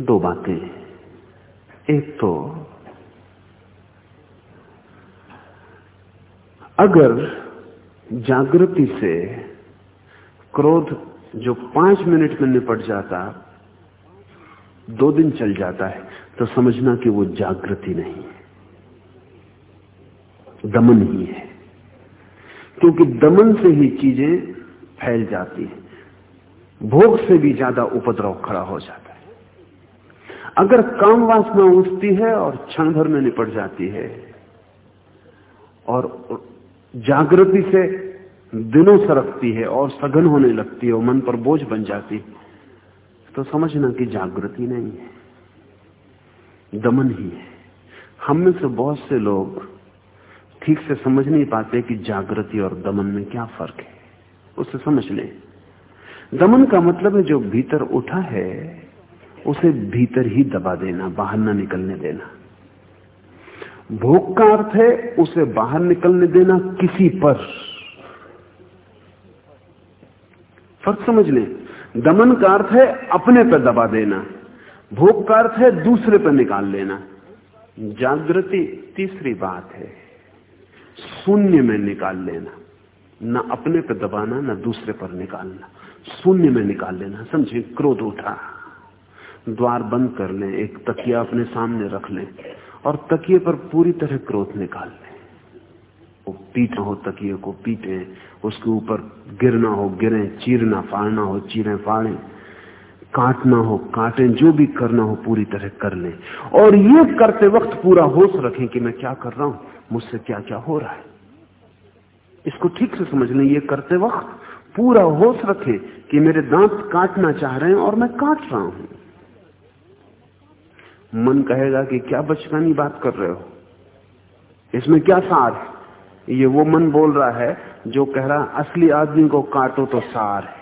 S2: दो बातें एक तो अगर जागृति से क्रोध जो पाँच मिनट में निपट जाता, दो दिन चल जाता है तो समझना कि वो जागृति नहीं है। दमन ही है। क्योंकि दमन से ही चीज़ें फैल जाती हैं। भोग से भी ज़्यादा उपद्रव खड़ा हो जाता है। अगर काम वासना उठती है और क्षण भर में निपट जाती है, और जागृति से दिनों सरकती है और सघन होने लगती है और मन पर बोझ बन जाती है। तो समझना कि जागृति नहीं है, दमन ही है। हम में से बहुत से लोग ठीक से समझ नहीं पाते कि जागृति और दमन में क्या फ़र्क है। उसे समझ लें। दमन का मतलब है जो भीतर उठा है, उसे भीतर ही दबा देना, बाहर ना निकलने देना। भोग का अर्थ है उसे बाहर निकलने देना किसी पर। फ़र्क समझ लें। दमन का अर्थ है अपने पर दबा देना। भोग का अर्थ है दूसरे पर निकाल लेना। जागृति तीसरी बात है। शून्य में निकाल लेना। न अपने पर दबाना, न दूसरे पर निकालना। शून्य में निकाल लेना। समझे? क्रोध उठा। द्वार बंद कर लें। एक तकिया अपने सामने रख लें। और तकिए पर पूरी तरह क्रोध निकाल लें। वो पीटना हो तकिए को पीटे, उसके ऊपर गिरना हो, गिरे, चीरना, फाड़ना हो, चीरे फाड़े, काटना हो, काटे, जो भी करना हो पूरी तरह कर लें। और ये करते वक्त पूरा होश रखें कि मैं क्या कर रहा हूँ, मुझसे क्या क्या हो रहा है। इसको ठीक से समझ लें ये करते वक्त पूरा होश रखें कि मेरे दांत काटना चाह रहे हैं और मैं काट रहा हूँ। मन कहेगा कि क्या बचकानी बात कर रहे हो? इसमें क्या सार है? ये वो मन बोल रहा है जो कह रहा असली आदमी को काटो तो सार है।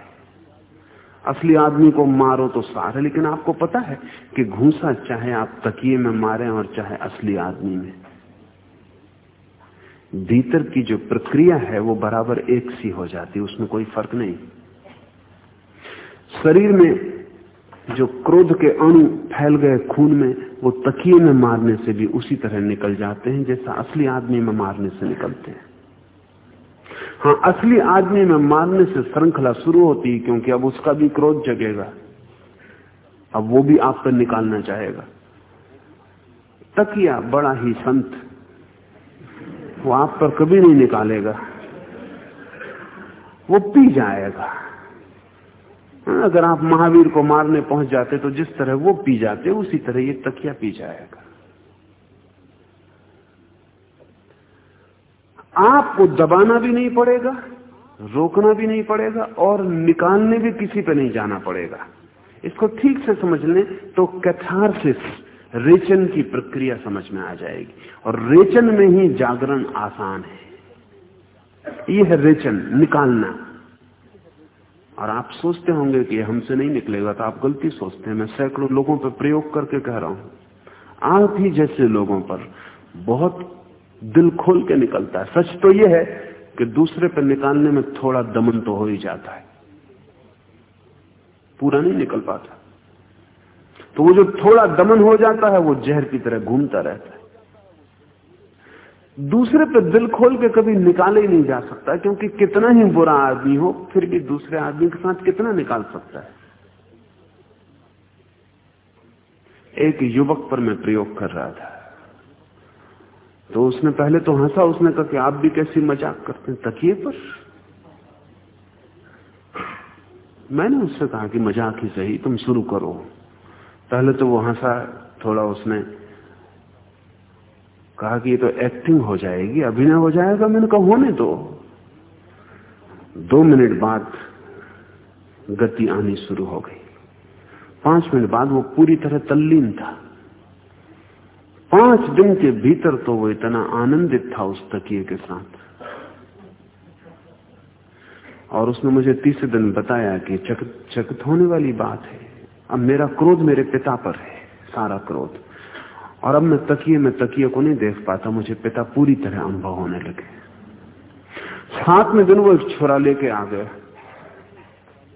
S2: असली आदमी को मारो तो सार है। लेकिन आपको पता है कि घूसा चाहे आप तकिए में मारे और चाहे असली आदमी में। भीतर की जो प्रक्रिया है, वो बराबर एक सी हो जाती है, उसमें कोई फ़र्क नहीं। शरीर में जो क्रोध के अणु फैल गए खून में वो तकिए में मारने से भी उसी तरह निकल जाते हैं, जैसा असली आदमी में मारने से निकलते हैं। हाँ असली आदमी में मारने से श्रृंखला शुरू होती है, क्योंकि अब उसका भी क्रोध जगेगा। अब वो भी आप पर निकालना चाहेगा। तकिया बड़ा ही संत, वो आप पर कभी नहीं निकालेगा। वो पी जाएगा। अगर आप महावीर को मारने पहुँच जाते तो जिस तरह वो पी जाते, उसी तरह ये तकिया पी जाएगा आपको दबाना भी नहीं पड़ेगा, रोकना भी नहीं पड़ेगा और निकालने भी किसी पे नहीं जाना पड़ेगा। इसको ठीक से समझ लें तो कैथारसिस रेचन की प्रक्रिया समझ में आ जाएगी। और रेचन में ही जागरण आसान है। यह है रेचन, निकालना। और आप सोचते होंगे कि हमसे नहीं निकलेगा तो आप गलती सोचते हैं। मैं सैकड़ों लोगों पर प्रयोग करके कह रहा हूँ। आप ही जैसे लोगों पर बहुत दिल खोल के निकलता है। सच तो यह है कि दूसरे पर निकालने में थोड़ा दमन तो हो ही जाता है। पूरा नहीं निकल पाता। तो वो जो थोड़ा दमन हो जाता है, वो जहर की तरह घूमता रहता है। दूसरे पे दिल खोल के कभी निकाले ही नहीं जा सकता, क्योंकि कितना ही बुरा आदमी हो, फिर भी दूसरे आदमी के साथ कितना निकाल सकता है? एक युवक पर मैं प्रयोग कर रहा था। तो उसने पहले तो हंसा, उसने कहा कि आप भी कैसी मज़ाक करते हैं, तकिए पर। मैंने उससे कहा कि मज़ाक ही सही, तुम शुरू करो। पहले तो वो हंसा, थोड़ा उसने कहा कि ये तो एक्टिंग हो जाएगी, अभिनय हो जाएगा, मैंने कहा, होने दो। दो मिनट बाद गति आनी शुरू हो गई। पाँच मिनट बाद वो पूरी तरह तल्लीन था। पाँच दिन के भीतर तो वो इतना आनंदित था उस तकिए के साथ। और उसने मुझे तीसरे दिन बताया कि चकित चकित होने वाली बात है। अब मेरा क्रोध मेरे पिता पर है, सारा क्रोध। और अब मैं तकिए, में तकिए को नहीं देख पाता, मुझे पिता पूरी तरह अनुभव होने लगे। सात में दिन वो एक छोरा लेके आ गया।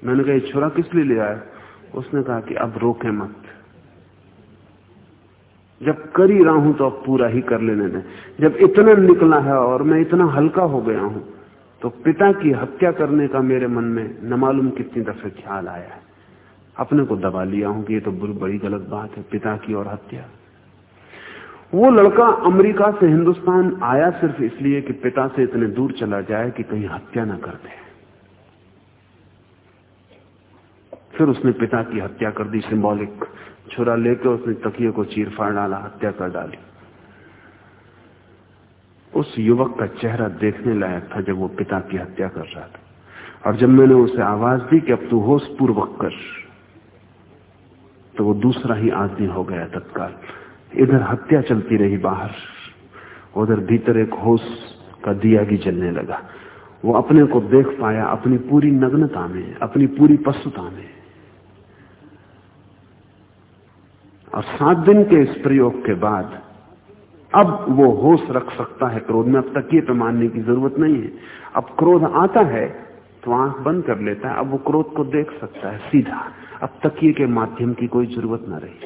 S2: मैंने कहा छोरा किस लिए ले आया? उसने कहा कि अब रोके मत। जब कर ही रहा हूँ तो अब पूरा ही कर लेने दें। जब इतना निकला है और मैं इतना हल्का हो गया हूँ तो पिता की हत्या करने का मेरे मन में न मालूम कितनी दफे ख्याल आया है। अपने को दबा लिया हूँ कि ये तो बड़ी गलत बात है, पिता की और हत्या। वो लड़का अमेरिका से हिंदुस्तान आया सिर्फ़ इसलिए कि पिता से इतने दूर चला जाए कि कहीं हत्या ना कर दे। फिर उसने पिता की हत्या कर दी, सिंबॉलिक छुरा लेकर उसने तकिए को चीर फाड़ डाला, हत्या कर डाली। उस युवक का चेहरा देखने लायक था जब वो पिता की हत्या कर रहा था। और जब मैंने उसे आवाज़ दी कि अब तू होश पूर्वक कर तो वो दूसरा ही आदमी हो गया तत्काल। इधर हत्या चलती रही बाहर। उधर भीतर एक होश का दिया भी जलने लगा। वो अपने को देख पाया अपनी पूरी नग्नता में, अपनी पूरी पशुता में। और सात दिन के इस प्रयोग के बाद अब वो होश रख सकता है क्रोध में। अब तक ये पे मानने की ज़रूरत नहीं है। अब क्रोध आता है तो आँख बंद कर लेता है। अब वो क्रोध को देख सकता है सीधा। अब तकिए के माध्यम की कोई ज़रूरत ना रही।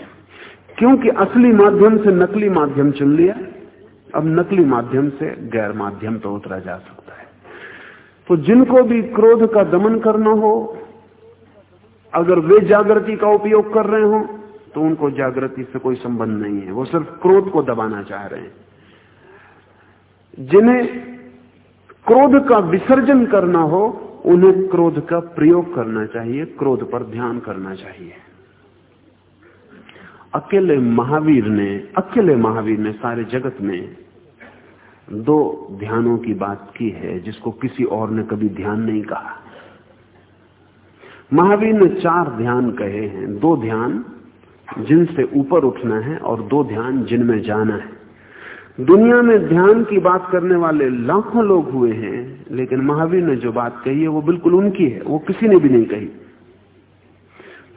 S2: क्योंकि असली माध्यम से नकली माध्यम चुन लिया। अब नकली माध्यम से गैर माध्यम तो उतरा जा सकता है। तो जिनको भी क्रोध का दमन करना हो, अगर वे जागृति का उपयोग कर रहे हो तो उनको जागृति से कोई संबंध नहीं है। वो सिर्फ़ क्रोध को दबाना चाह रहे हैं। जिन्हें क्रोध का विसर्जन करना हो, उन्हें क्रोध का प्रयोग करना चाहिए, क्रोध पर ध्यान करना चाहिए। अकेले महावीर ने, अकेले महावीर ने सारे जगत में दो ध्यानों की बात की है, जिसको किसी और ने कभी ध्यान नहीं कहा। महावीर ने चार ध्यान कहे हैं। दो ध्यान जिनसे ऊपर उठना है और दो ध्यान जिनमें जाना है। दुनिया में ध्यान की बात करने वाले लाखों लोग हुए हैं, लेकिन महावीर ने जो बात कही है, वो बिल्कुल उनकी है, वो किसी ने भी नहीं कही।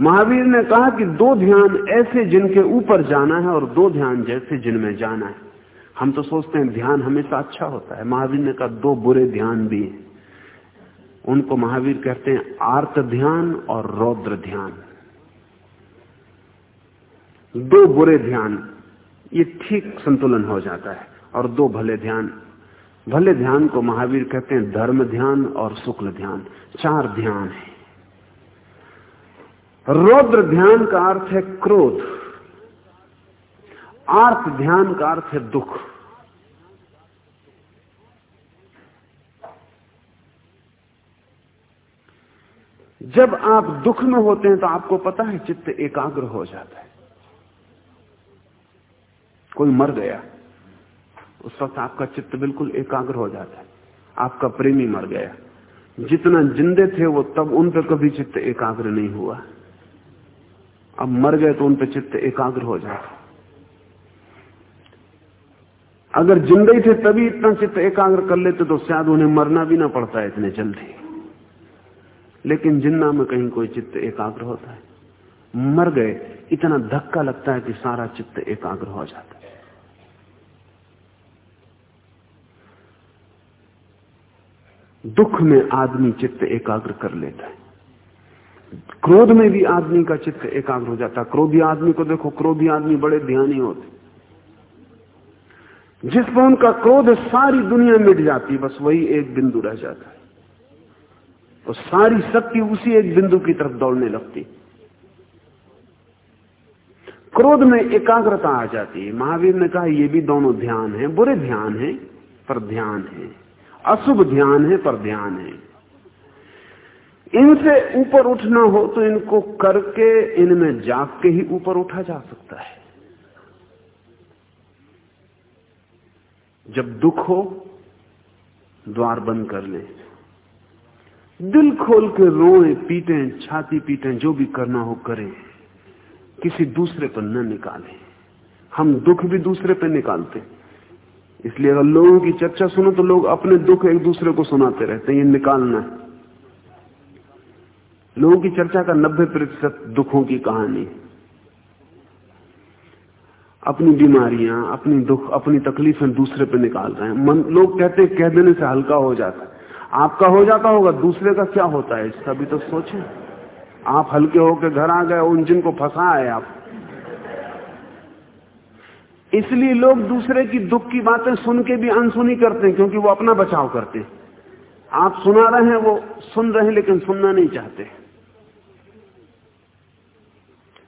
S2: महावीर ने कहा कि दो ध्यान ऐसे जिनके ऊपर जाना है और दो ध्यान जैसे जिनमें जाना है। हम तो सोचते हैं ध्यान हमेशा अच्छा होता है। महावीर ने कहा दो बुरे ध्यान भी हैं। उनको महावीर कहते हैं आर्त ध्यान और रौद्र ध्यान। दो बुरे ध्यान, ये ठीक संतुलन हो जाता है और दो भले ध्यान। भले ध्यान को महावीर कहते हैं धर्म ध्यान और शुक्ल ध्यान। चार ध्यान है। रौद्र ध्यान का अर्थ है क्रोध। आर्थ ध्यान का अर्थ है दुख। जब आप दुख में होते हैं तो आपको पता है चित्त एकाग्र हो जाता है। कोई मर गया, उस वक्त आपका चित्त बिल्कुल एकाग्र हो जाता है। आपका प्रेमी मर गया। जितना जिंदे थे वो तब उन पर कभी चित्त एकाग्र नहीं हुआ। अब मर गए तो उन पर चित्त एकाग्र हो जाता। अगर ज़िंदगी थे तभी इतना चित्त एकाग्र कर लेते तो शायद उन्हें मरना भी ना पड़ता इतने जल्दी। लेकिन जिन्ना में कहीं कोई चित्त एकाग्र होता है, मर गए, इतना धक्का लगता है कि सारा चित्त एकाग्र हो जाता है। दुख में आदमी चित्त एकाग्र कर लेता है। क्रोध में भी आदमी का चित्त एकाग्र हो जाता क्रोधी आदमी को देखो, क्रोधी आदमी बड़े ध्यानी होते जिस पर उनका क्रोध सारी दुनिया मिट जाती बस वही एक बिंदु रह जाता है। तो सारी शक्ति उसी एक बिंदु की तरफ़ दौड़ने लगती क्रोध में एकाग्रता आ जाती है। महावीर ने कहा, ये भी दोनों ध्यान है। बुरे ध्यान है, पर ध्यान है। अशुभ ध्यान है, पर ध्यान है। इनसे ऊपर उठना हो तो इनको करके इनमें जाग के ही ऊपर उठा जा सकता है। जब दुख हो, द्वार बंद कर ले। दिल खोल के रोए, पीटे, छाती पीटे, जो भी करना हो करें। किसी दूसरे पर न निकालें। हम दुख भी दूसरे पर निकालते। इसलिए अगर लोगों की चर्चा सुनो तो लोग अपने दुख एक दूसरे को सुनाते रहते हैं। ये निकालना है। लोगों की चर्चा का नब्बे प्रतिशत दुखों की कहानी। अपनी बीमारियाँ, अपनी दुख, अपनी तकलीफें दूसरे पे निकाल रहे हैं। मन, लोग कहते हैं, कह देने से हल्का हो जाता है। आपका हो जाता होगा, दूसरे का क्या होता है? इसका भी तो सोचें। आप हल्के होकर घर आ गए, उन जिनको फंसा है आप। इसलिए लोग दूसरे की दुख की बातें सुन के भी अनसुनी करते हैं, क्योंकि वो अपना बचाव करते हैं। आप सुना रहे हैं, वो सुन रहे हैं, लेकिन सुनना नहीं चाहते।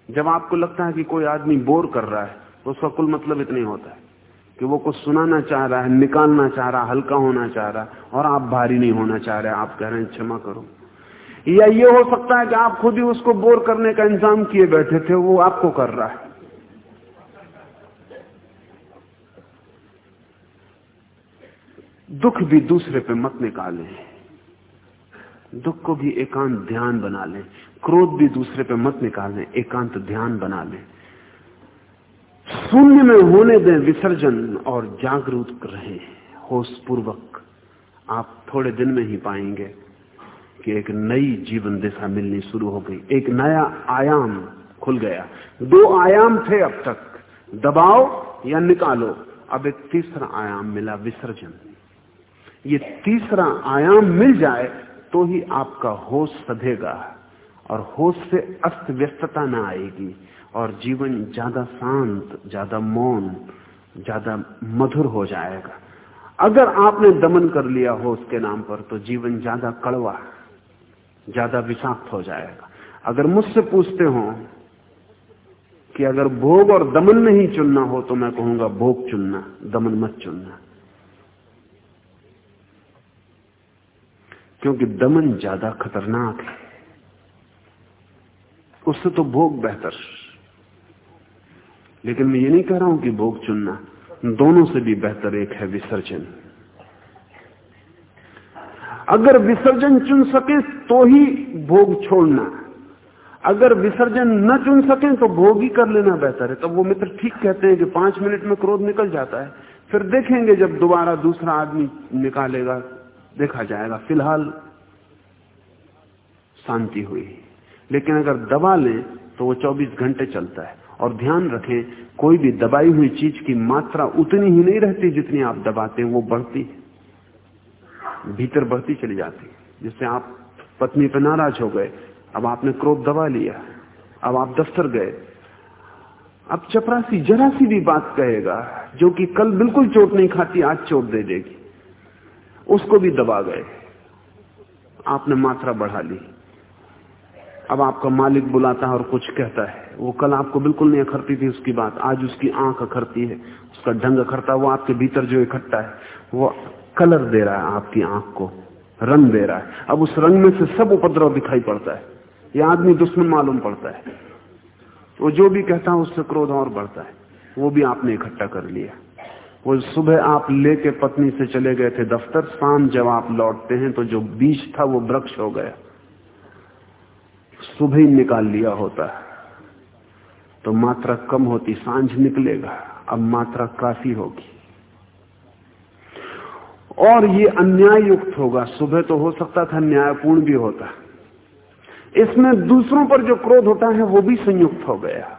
S2: जब आपको लगता है कि कोई आदमी बोर कर रहा है तो उसका कुल मतलब इतना ही होता है कि वो कुछ सुनाना चाह रहा है, निकालना चाह रहा हल्का होना चाह रहा है, और आप भारी नहीं होना चाह रहे, आप कह रहे हैं, क्षमा करो। या ये हो सकता है कि आप खुद ही उसको बोर करने का इंतज़ाम किए बैठे थे, वो आपको कर रहा है। दुख भी दूसरे पे मत निकालें। दुख को भी एकांत ध्यान बना लें। क्रोध भी दूसरे पे मत निकालें, एकांत ध्यान बना लें। शून्य में होने दें विसर्जन और जागरूक रहे। होश पूर्वक आप थोड़े दिन में ही पाएँगे कि एक नई जीवन दिशा मिलनी शुरू हो गई। एक नया आयाम खुल गया। दो आयाम थे अब तक। दबाओ या निकालो। अब एक तीसरा आयाम मिला, विसर्जन। ये तीसरा आयाम मिल जाए तो ही आपका होश सधेगा और होश से अस्त व्यस्तता न आएगी और जीवन ज़्यादा शांत, ज़्यादा मौन, ज़्यादा मधुर हो जाएगा। अगर आपने दमन कर लिया हो उसके नाम पर तो जीवन ज़्यादा कड़वा, ज़्यादा विषाक्त हो जाएगा। अगर मुझसे पूछते हो कि अगर भोग और दमन नहीं चुनना हो तो मैं कहूँगा, भोग चुनना, दमन मत चुनना। क्योंकि दमन ज़्यादा खतरनाक है। उससे तो भोग बेहतर। लेकिन मैं ये नहीं कह रहा हूँ कि भोग चुनना दोनों से भी बेहतर एक है विसर्जन। अगर विसर्जन चुन सके तो ही भोग छोड़ना। अगर विसर्जन न चुन सके तो भोग ही कर लेना बेहतर है। तब वो मित्र ठीक कहते हैं कि पाँच मिनट में क्रोध निकल जाता है। फिर देखेंगे जब दोबारा दूसरा आदमी निकालेगा देखा जाएगा। फ़िलहाल शांति हुई। लेकिन अगर दबा लें तो वो 24 घंटे चलता है। और ध्यान रखें, कोई भी दबाई हुई चीज़ की मात्रा उतनी ही नहीं रहती जितनी आप दबाते हैं, वो बढ़ती भीतर बढ़ती चली जाती जिससे आप पत्नी पर नाराज़ हो गए। अब आपने क्रोध दबा लिया। अब आप दफ्तर गए। अब चपरासी जरा सी भी बात कहेगा, जो कि कल बिल्कुल चोट नहीं खाती, आज चोट दे देगी। उसको भी दबा गए। आपने मात्रा बढ़ा ली। अब आपका मालिक बुलाता है और कुछ कहता है। वो कल आपको बिल्कुल नहीं अखरती थी उसकी बात। आज उसकी आँख अखरती है। उसका ढंग अखरता, वो आपके भीतर जो इकट्ठा है, वो कलर दे रहा है आपकी आँख को। रंग दे रहा है। अब उस रंग में से सब उपद्रव दिखाई पड़ता है। ये आदमी दुश्मन मालूम पड़ता है। वो जो भी कहता है, उससे क्रोध और बढ़ता है। वो भी आपने इकट्ठा कर लिया। वो सुबह आप लेके पत्नी से चले गए थे दफ्तर, शाम जब आप लौटते हैं तो जो बीज था वो वृक्ष हो गया। सुबह ही निकाल लिया होता है। तो मात्रा कम होती, साँझ निकलेगा, अब मात्रा काफ़ी होगी। और ये अन्याय युक्त होगा। सुबह तो हो सकता था, न्यायपूर्ण भी होता। इसमें दूसरों पर जो क्रोध होता है, वो भी संयुक्त हो गया।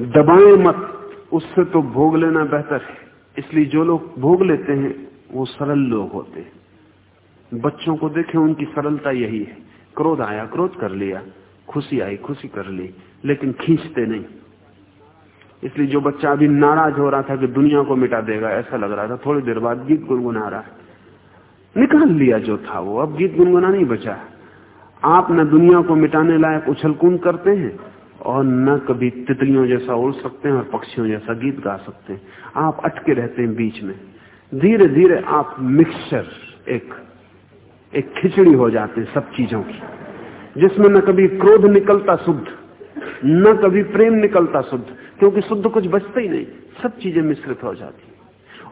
S2: दबाए मत, उससे तो भोग लेना बेहतर है। इसलिए जो लोग भोग लेते हैं, वो सरल लोग होते हैं। बच्चों को देखें, उनकी सरलता यही है। क्रोध आया, क्रोध कर लिया, खुशी आई, खुशी कर ली, लेकिन खींचते नहीं। इसलिए जो बच्चा अभी नाराज़ हो रहा था कि दुनिया को मिटा देगा, ऐसा लग रहा था, थोड़ी देर बाद गीत गुनगुना रहा है। निकाल लिया जो था वो, अब गीत गुनगुना नहीं बचा। आप न दुनिया को मिटाने लायक उछलकून करते हैं और न कभी तितलियों जैसा उड़ सकते हैं और पक्षियों जैसा गीत गा सकते हैं। आप अटके रहते हैं बीच में। धीरे धीरे आप मिक्सचर एक एक खिचड़ी हो जाते हैं सब चीज़ों की, जिसमें न कभी क्रोध निकलता शुद्ध, न कभी प्रेम निकलता शुद्ध, क्योंकि शुद्ध कुछ बचता ही नहीं, सब चीज़ें मिश्रित हो जाती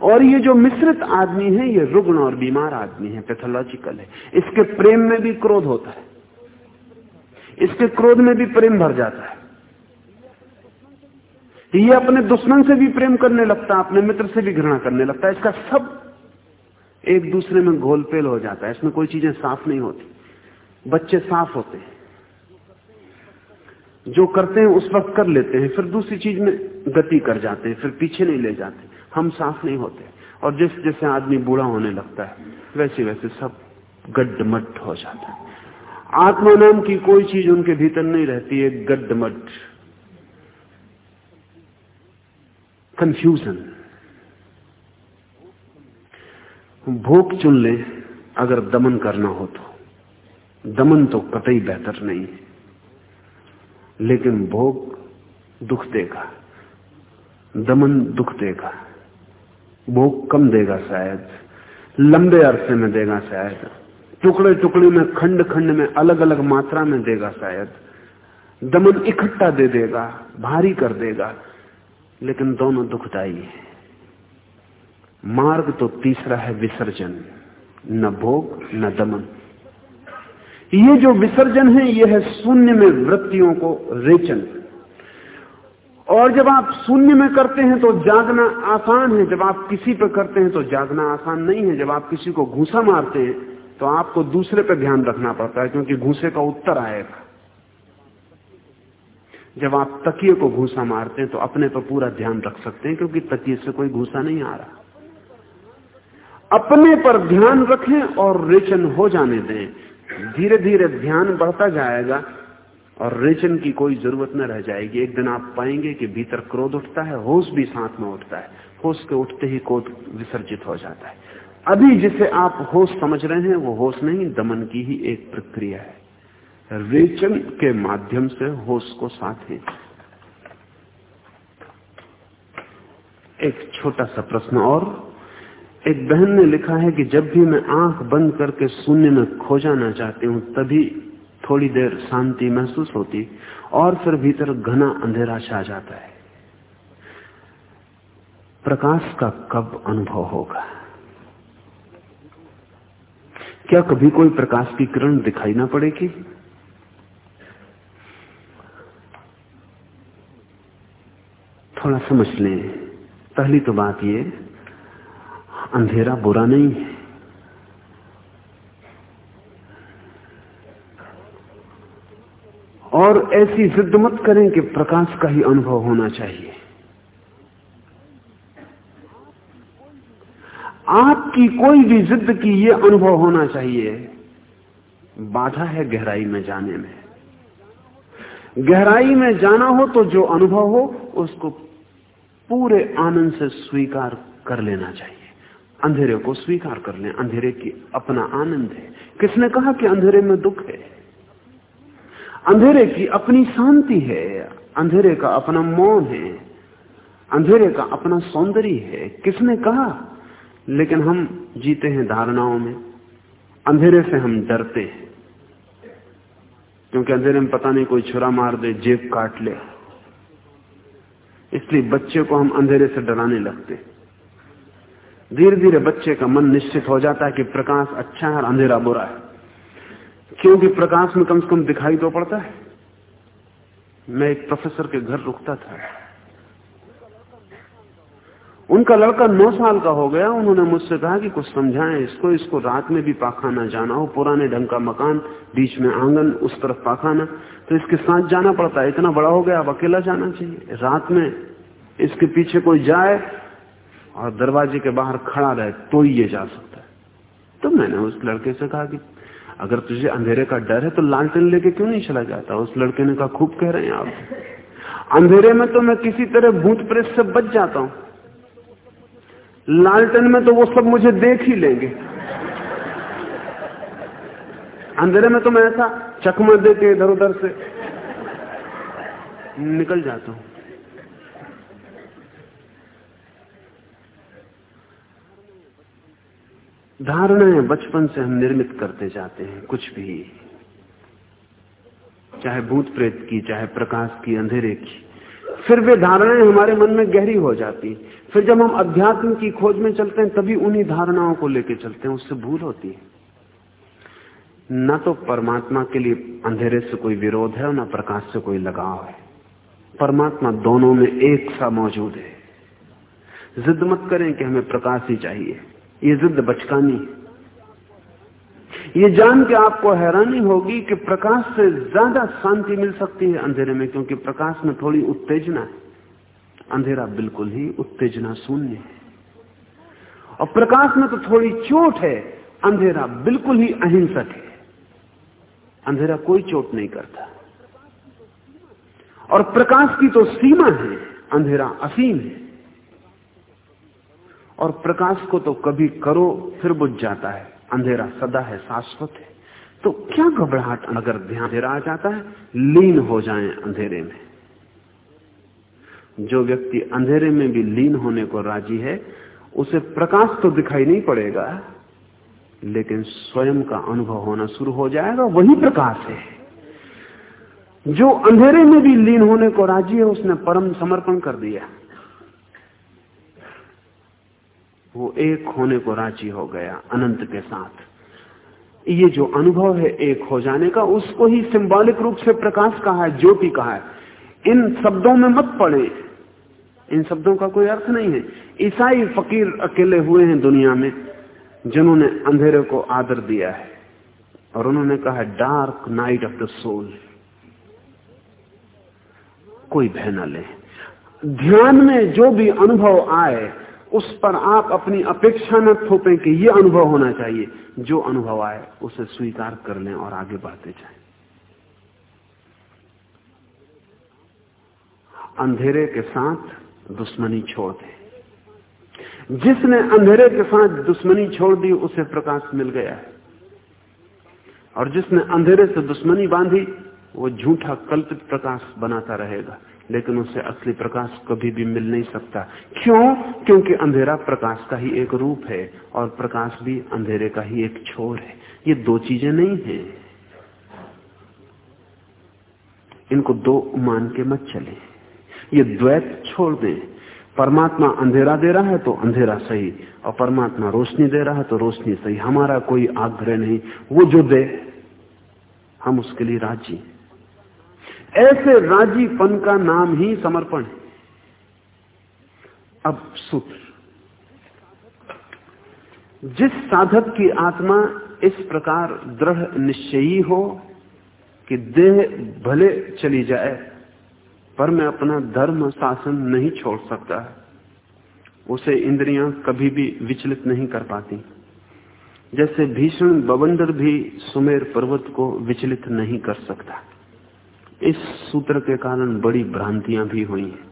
S2: और ये जो मिश्रित आदमी है, ये रुग्ण और बीमार आदमी है, पैथोलॉजिकल है। इसके प्रेम में भी क्रोध होता है। इसके क्रोध में भी प्रेम भर जाता है। ये अपने दुश्मन से भी प्रेम करने लगता है, अपने मित्र से भी घृणा करने लगता है। इसका सब एक दूसरे में घोलपेल हो जाता है। इसमें कोई चीज़ें साफ़ नहीं होती। बच्चे साफ़ होते हैं। जो करते हैं, उस वक्त कर लेते हैं, फिर दूसरी चीज़ में गति कर जाते हैं, फिर पीछे नहीं ले जाते। हम साफ़ नहीं होते। और जिस जैसे आदमी बूढ़ा होने लगता है वैसे वैसे सब गड्ढमट हो जाता है। आत्मा नाम की कोई चीज़ उनके भीतर नहीं रहती है गड्ढमट। कंफ्यूजन भोग चुन ले, अगर दमन करना हो तो। दमन तो कतई बेहतर नहीं। है लेकिन भोग दुख देगा। दमन दुख देगा। भोग कम देगा शायद। लंबे अरसे में देगा शायद। टुकड़े टुकड़े में खंड खंड में अलग अलग मात्रा में देगा शायद। दमन इकट्ठा दे देगा, भारी कर देगा। लेकिन दोनों दुखदाई है। मार्ग तो तीसरा है विसर्जन, न भोग, न दमन। ये जो विसर्जन है यह है शून्य में वृत्तियों को रेचन। और जब आप शून्य में करते हैं तो जागना आसान है। जब आप किसी पर करते हैं तो जागना आसान नहीं है। जब आप किसी को घूसा मारते हैं तो आपको दूसरे पर ध्यान रखना पड़ता है, क्योंकि घूसे का उत्तर आएगा। जब आप तकिए को घूसा मारते हैं तो अपने पर पूरा ध्यान रख सकते हैं, क्योंकि तकिए से कोई घूसा नहीं आ रहा। अपने पर ध्यान रखें और रेचन हो जाने दें। धीरे धीरे ध्यान बढ़ता जाएगा और रेचन की कोई ज़रूरत न रह जाएगी। एक दिन आप पाएँगे कि भीतर क्रोध उठता है, होश भी साथ में उठता है। होश के उठते ही क्रोध विसर्जित हो जाता है। अभी जिसे आप होश समझ रहे हैं, वो होश नहीं, दमन की ही एक प्रक्रिया है। रेचन के माध्यम से होश को साथ है। एक छोटा सा प्रश्न और। एक बहन ने लिखा है कि जब भी मैं आँख बंद करके शून्य में खो जाना चाहती हूँ, तभी थोड़ी देर शांति महसूस होती, और फिर भीतर घना अंधेरा छा जाता है। प्रकाश का कब अनुभव होगा? क्या कभी कोई प्रकाश की किरण दिखाई ना पड़ेगी? थोड़ा समझ लें। पहली तो बात ये, अंधेरा बुरा नहीं है। और ऐसी जिद मत करें कि प्रकाश का ही अनुभव होना चाहिए। आपकी कोई भी जिद की ये अनुभव होना चाहिए। बाधा है गहराई में जाने में। गहराई में जाना हो तो जो अनुभव हो, उसको पूरे आनंद से स्वीकार कर लेना चाहिए। अंधेरे को स्वीकार कर लें। अंधेरे की अपना आनंद है। किसने कहा कि अंधेरे में दुख है? अंधेरे की अपनी शांति है। अंधेरे का अपना मौन है। अंधेरे का अपना सौंदर्य है। किसने कहा? लेकिन हम जीते हैं धारणाओं में। अंधेरे से हम डरते हैं। क्योंकि अंधेरे में पता नहीं कोई छुरा मार दे, जेब काट ले। इसलिए बच्चे को हम अंधेरे से डराने लगते धीरे धीरे बच्चे का मन निश्चित हो जाता है कि प्रकाश अच्छा है और अंधेरा बुरा है। क्योंकि प्रकाश में कम से कम दिखाई तो पड़ता है। मैं एक प्रोफेसर के घर रुकता था। उनका लड़का नौ साल का हो गया, उन्होंने मुझसे कहा कि कुछ समझाएँ इसको इसको रात में भी पाखाना जाना हो, पुराने ढंग का मकान, बीच में आँगन, उस तरफ़ पाखाना। तो इसके साथ जाना पड़ता है, इतना बड़ा हो गया, अब अकेला जाना चाहिए। रात में इसके पीछे कोई जाए और दरवाजे के बाहर खड़ा रहे तो ही ये जा सकता है। तो मैंने उस लड़के से कहा कि, अगर तुझे अंधेरे का डर है तो लालटेन लेके क्यों नहीं चला जाता? उस लड़के ने कहा, खूब कह रहे हैं आप। अंधेरे में तो मैं किसी तरह भूत प्रेत से बच जाता हूँ। लालटेन में तो वो सब मुझे देख ही लेंगे। अंधेरे में तो मैं ऐसा चकमा दे के इधर उधर से निकल जाता हूँ। धारणाएँ बचपन से हम निर्मित करते जाते हैं, कुछ भी। चाहे भूत प्रेत की, चाहे प्रकाश की, अंधेरे की। फिर वे धारणाएँ हमारे मन में गहरी हो जाती फिर जब हम अध्यात्म की खोज में चलते हैं, तभी उन्हीं धारणाओं को लेकर चलते हैं, उससे भूल होती है। न तो परमात्मा के लिए अंधेरे से कोई विरोध है और न प्रकाश से कोई लगाव है। परमात्मा दोनों में एक सा मौजूद है। जिद मत करें कि हमें प्रकाश ही चाहिए। ये जिद बचकानी है। ये जान के आपको हैरानी होगी कि प्रकाश से ज़्यादा शांति मिल सकती है अंधेरे में, क्योंकि प्रकाश में थोड़ी उत्तेजना है। अंधेरा बिल्कुल ही उत्तेजना शून्य है। और प्रकाश में तो थोड़ी चोट है, अंधेरा बिल्कुल ही अहिंसक है। अंधेरा कोई चोट नहीं करता। और प्रकाश की तो सीमा है, अंधेरा असीम है। और प्रकाश को तो कभी करो, फिर बुझ जाता है। अंधेरा सदा है, शाश्वत है। तो क्या घबराहट अगर ध्यान अंधेरा आ जाता है? लीन हो जाएँ अंधेरे में। जो व्यक्ति अंधेरे में भी लीन होने को राज़ी है, उसे प्रकाश तो दिखाई नहीं पड़ेगा, लेकिन स्वयं का अनुभव होना शुरू हो जाएगा, वही प्रकाश है। जो अंधेरे में भी लीन होने को राज़ी है, उसने परम समर्पण कर दिया। वो एक होने को राज़ी हो गया अनंत के साथ। ये जो अनुभव है एक हो जाने का, उसको ही सिंबॉलिक रूप से प्रकाश कहा है, ज्योति कहा है। इन शब्दों में मत पड़े। इन शब्दों का कोई अर्थ नहीं है। ईसाई फकीर अकेले हुए हैं दुनिया में, जिन्होंने अंधेरे को आदर दिया है, और उन्होंने कहा dark night of the soul कोई भय न ले। ध्यान में जो भी अनुभव आए उस पर आप अपनी अपेक्षा न थोपें कि यह अनुभव होना चाहिए। जो अनुभव आए, उसे स्वीकार कर लें और आगे बढ़ते जाएँ। अंधेरे के साथ दुश्मनी छोड़ दे। जिसने अंधेरे के साथ दुश्मनी छोड़ दी, उसे प्रकाश मिल गया। है और जिसने अंधेरे से दुश्मनी बांधी, वो झूठा कल्पित प्रकाश बनाता रहेगा। लेकिन उसे असली प्रकाश कभी भी मिल नहीं सकता। क्यों? क्योंकि अंधेरा प्रकाश का ही एक रूप है और प्रकाश भी अंधेरे का ही एक छोर है। ये दो चीज़ें नहीं है। इनको दो मान के मत चले। ये द्वैत छोड़ दें। परमात्मा अंधेरा दे रहा है तो अंधेरा सही, और परमात्मा रोशनी दे रहा है तो रोशनी सही। हमारा कोई आग्रह नहीं। वो जो दे, हम उसके लिए राज़ी हैं। ऐसे राजीपन का नाम ही समर्पण है। अब सूत्र। जिस साधक की आत्मा इस प्रकार दृढ़ निश्चयी हो कि देह भले चली जाए, पर मैं अपना धर्म शासन नहीं छोड़ सकता, उसे इंद्रियाँ कभी भी विचलित नहीं कर पाती। जैसे भीषण बवंडर भी सुमेर पर्वत को विचलित नहीं कर सकता। इस सूत्र के कारण बड़ी भ्रांतियाँ भी हुई हैं।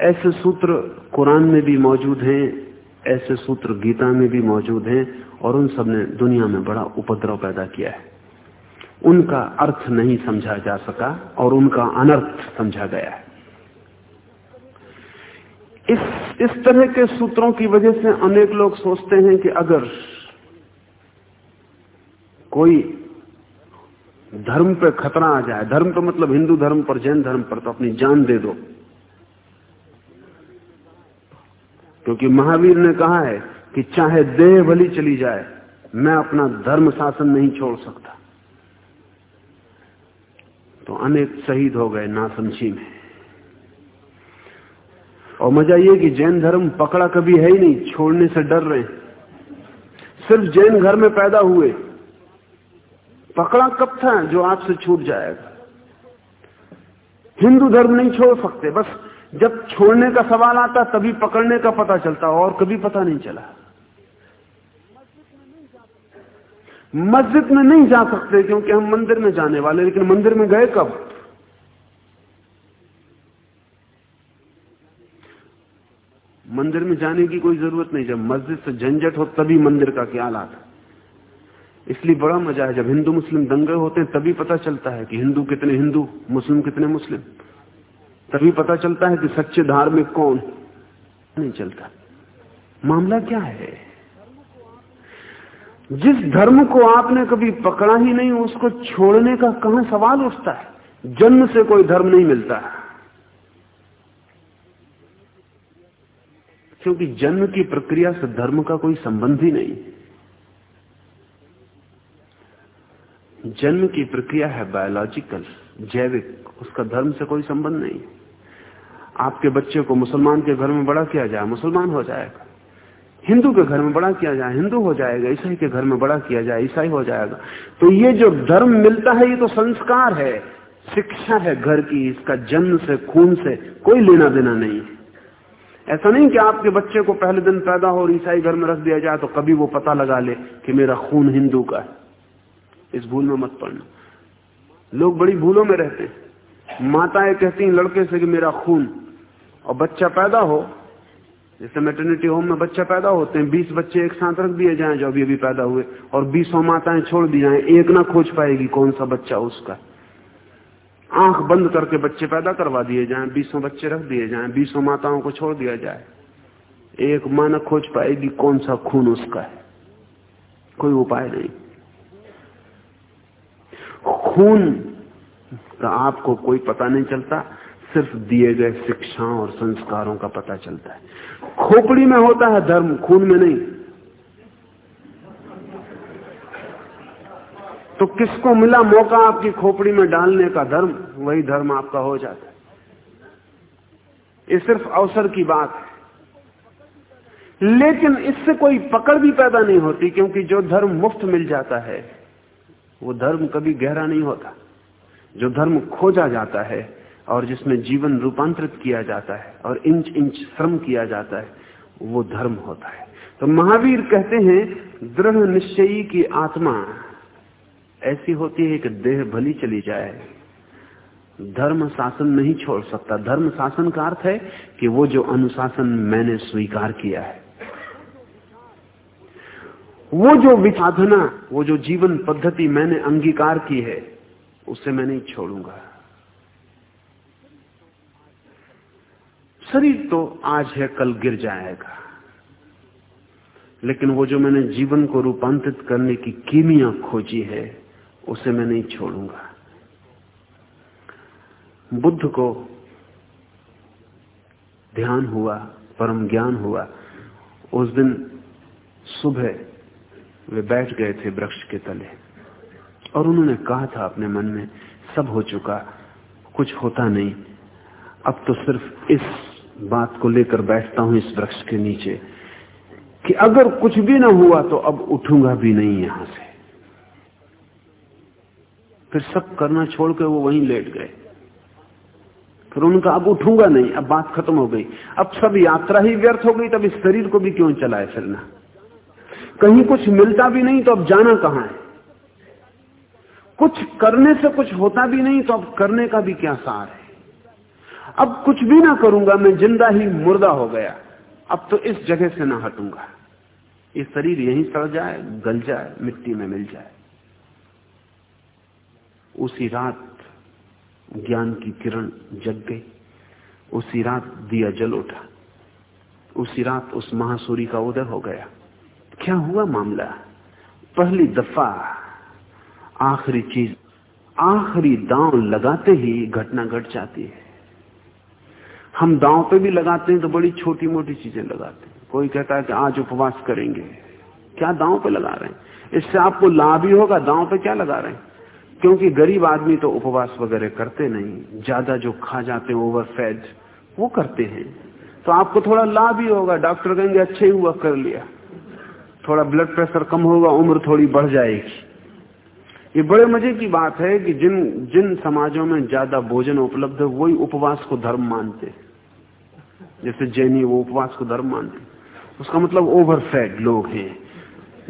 S2: ऐसे सूत्र कुरान में भी मौजूद हैं, ऐसे सूत्र गीता में भी मौजूद हैं और उन सबने दुनिया में बड़ा उपद्रव पैदा किया है। उनका अर्थ नहीं समझा जा सका और उनका अनर्थ समझा गया है। इस इस तरह के सूत्रों की वजह से अनेक लोग सोचते हैं कि अगर कोई धर्म पे खतरा आ जाए, धर्म तो मतलब हिंदू धर्म पर, जैन धर्म पर तो अपनी जान दे दो। क्योंकि महावीर ने कहा है कि चाहे देह भली चली जाए, मैं अपना धर्म शासन नहीं छोड़ सकता। तो अनेक शहीद हो गए नासमझी में और मज़ा ये कि जैन धर्म पकड़ा कभी है ही नहीं, छोड़ने से डर रहे सिर्फ़ जैन घर में पैदा हुए। पकड़ा कब था जो आपसे छूट जाएगा? हिंदू धर्म नहीं छोड़ सकते, बस जब छोड़ने का सवाल आता तभी पकड़ने का पता चलता, और कभी पता नहीं चला। मस्जिद में नहीं जा सकते क्योंकि हम मंदिर में जाने वाले, लेकिन मंदिर में गए कब? मंदिर में जाने की कोई ज़रूरत नहीं, जब मस्जिद से झंझट हो तभी मंदिर का क्या आता इसलिए बड़ा मज़ा है, जब हिंदू मुस्लिम दंगे होते हैं, तभी पता चलता है कि हिंदू कितने हिंदू, मुस्लिम कितने मुस्लिम। तभी पता चलता है कि सच्चे धार्मिक कौन नहीं चलता। मामला क्या है? जिस धर्म को आपने कभी पकड़ा ही नहीं, उसको छोड़ने का कहाँ सवाल उठता है? जन्म से कोई धर्म नहीं मिलता। है क्योंकि जन्म की प्रक्रिया से धर्म का कोई संबंध ही नहीं। जन्म की प्रक्रिया है बायोलॉजिकल जैविक, उसका धर्म से कोई संबंध नहीं। आपके बच्चे को मुसलमान के घर में बड़ा किया जाए, मुसलमान हो जाएगा। हिंदू के घर में बड़ा किया जाए, हिंदू हो जाएगा। ईसाई के घर में बड़ा किया जाए, ईसाई हो जाएगा। तो ये जो धर्म मिलता है, ये तो संस्कार है। शिक्षा है घर की, इसका जन्म से, खून से कोई लेना देना नहीं ऐसा नहीं कि आपके बच्चे को पहले दिन पैदा हो और ईसाई घर में रख दिया जाए तो कभी वो पता लगा ले कि मेरा खून हिंदू का है। इस भूल में मत पड़ना। लोग बड़ी भूलों में रहते हैं। माताएँ कहती हैं लड़के से कि मेरा खून, और बच्चा पैदा हो, जैसे मेटर्निटी होम में बच्चा पैदा होते हैं, बीस बच्चे एक साथ रख दिए जाएँ जो अभी अभी पैदा हुए, और बीसों माताएँ छोड़ दी जाएँ, एक ना खोज पाएगी कौन सा बच्चा उसका। आँख बंद करके बच्चे पैदा करवा दिए जाएँ, बीसों बच्चे रख दिए जाएँ, बीसों माताओं को छोड़ दिया जाए। एक माँ न खोज पाएगी कौन सा खून उसका है। कोई उपाय नहीं। खून। का आपको कोई पता नहीं चलता, सिर्फ़ दिए गए शिक्षाओं और संस्कारों का पता चलता है। खोपड़ी में होता है धर्म, खून में नहीं। तो किसको मिला मौका आपकी खोपड़ी में डालने का धर्म? वही धर्म आपका हो जाता है। ये सिर्फ़ अवसर की बात है। लेकिन इससे कोई पकड़ भी पैदा नहीं होती, क्योंकि जो धर्म मुफ़्त मिल जाता है वो धर्म कभी गहरा नहीं होता। जो धर्म खोजा जाता है और जिसमें जीवन रूपांतरित किया जाता है और इंच इंच श्रम किया जाता है, वो धर्म होता है। तो महावीर कहते हैं, दृढ़ निश्चयी की आत्मा, ऐसी होती है कि देह भली चली जाए। धर्म शासन नहीं छोड़ सकता। धर्म शासन का अर्थ है कि वो जो अनुशासन मैंने स्वीकार किया है वो जो विसाधना वो जो जीवन पद्धति मैंने अंगीकार की है, उसे मैं नहीं छोड़ूँगा। शरीर तो आज है, कल गिर जाएगा। लेकिन वो जो मैंने जीवन को रूपांतरित करने की कीमिया खोजी है, उसे मैं नहीं छोड़ूँगा। बुद्ध को ध्यान हुआ, परम ज्ञान हुआ। उस दिन सुबह वे बैठ गए थे वृक्ष के तले। और उन्होंने कहा था अपने मन में, सब हो चुका, कुछ होता नहीं। अब तो सिर्फ़ इस बात को लेकर बैठता हूँ इस वृक्ष के नीचे, कि अगर कुछ भी ना हुआ तो अब उठूँगा भी नहीं यहाँ से। फिर सब करना छोड़ के वो वहीं लेट गए। फिर उनका, अब उठूँगा नहीं, अब बात खत्म हो गई। अब सब यात्रा ही व्यर्थ हो गई, तब इस शरीर को भी क्यों चलाए फिरना? कहीं कुछ मिलता भी नहीं तो अब जाना कहाँ है? कुछ करने से कुछ होता भी नहीं तो अब करने का भी क्या सार है? अब कुछ भी ना करूँगा, मैं ज़िंदा ही मुर्दा हो गया। अब तो इस जगह से ना हटूँगा। ये शरीर यहीं सड़ जाए, गल जाए, मिट्टी में मिल जाए। उसी रात ज्ञान की किरण जग गई। उसी रात दिया जल उठा। उसी रात उस महासूरी का उदय हो गया। क्या हुआ मामला? पहली दफ़ा आखिरी चीज़, आखिरी दांव लगाते ही घटना घट गट जाती है। हम दांव पे भी लगाते हैं तो बड़ी छोटी मोटी चीज़ें लगाते हैं। कोई कहता है कि आज उपवास करेंगे। क्या दांव पे लगा रहे हैं? इससे आपको लाभ ही होगा, दांव पे क्या लगा रहे हैं? क्योंकि गरीब आदमी तो उपवास वगैरह करते नहीं, ज़्यादा जो खा जाते हैं ओवरफेड वो करते हैं। तो आपको थोड़ा लाभ ही होगा, डॉक्टर कहेंगे, अच्छे हुआ, कर लिया। थोड़ा ब्लड प्रेशर कम होगा, उम्र थोड़ी बढ़ जाएगी। ये बड़े मज़े की बात है कि जिन जिन समाजों में ज़्यादा भोजन उपलब्ध है, वही उपवास को धर्म मानते जैसे जैनी, वो उपवास को धर्म मानते उसका मतलब ओवर ओवरफेड लोग हैं।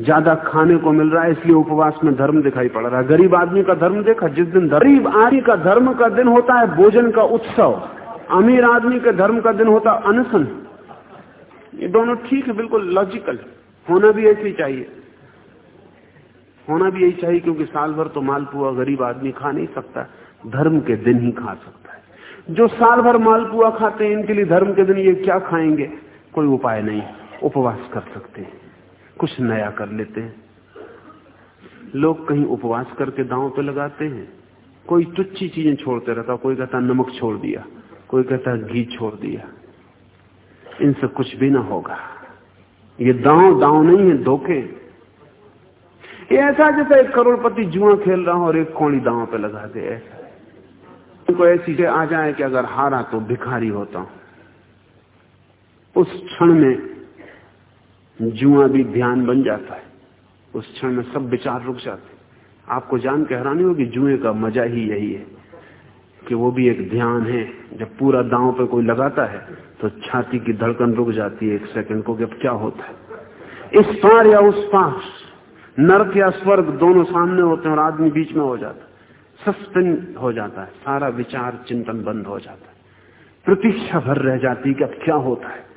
S2: ज़्यादा खाने को मिल रहा है, इसलिए उपवास में धर्म दिखाई पड़ रहा है। गरीब आदमी का धर्म देखा, जिस दिन गरीब आदमी का धर्म का दिन होता है, भोजन का उत्सव। अमीर आदमी के धर्म का दिन होता है, अनशन। ये दोनों ठीक है, बिल्कुल लॉजिकल होना भी ऐसे ही चाहिए। होना भी यही चाहिए क्योंकि साल भर तो मालपुआ गरीब आदमी खा नहीं सकता, धर्म के दिन ही खा सकता है। जो साल भर मालपुआ खाते हैं, इनके लिए धर्म के दिन ये क्या खाएँगे? कोई उपाय नहीं, उपवास कर सकते हैं, कुछ नया कर लेते हैं। लोग कहीं उपवास करके दांव पे लगाते हैं, कोई तुच्छी चीज़ें छोड़ते रहता, कोई कहता नमक छोड़ दिया, कोई कहता घी छोड़ दिया, इनसे कुछ भी ना होगा। ये दांव दांव नहीं है, धोखे ये ऐसा जैसे एक करोड़पति जुआ खेल रहा हो और एक कौड़ी दांव पे लगा दे, ऐसा। उनको ऐसी आ जाए कि अगर हारा तो भिखारी होता हूँ। उस क्षण में जुआ भी ध्यान बन जाता है। उस क्षण में सब विचार रुक जाते आपको जान के हैरानी होगी, जुए का मज़ा ही यही है कि वो भी एक ध्यान है। जब पूरा दांव पे कोई लगाता है तो छाती की धड़कन रुक जाती है एक सेकंड को, कि अब क्या होता है? इस पार या उस पार, नर्क या स्वर्ग दोनों सामने होते हैं और आदमी बीच में हो जाता है। सस्पेंड हो जाता है, सारा विचार, चिंतन बंद हो जाता है। प्रतीक्षा भर रह जाती है कि अब क्या होता है।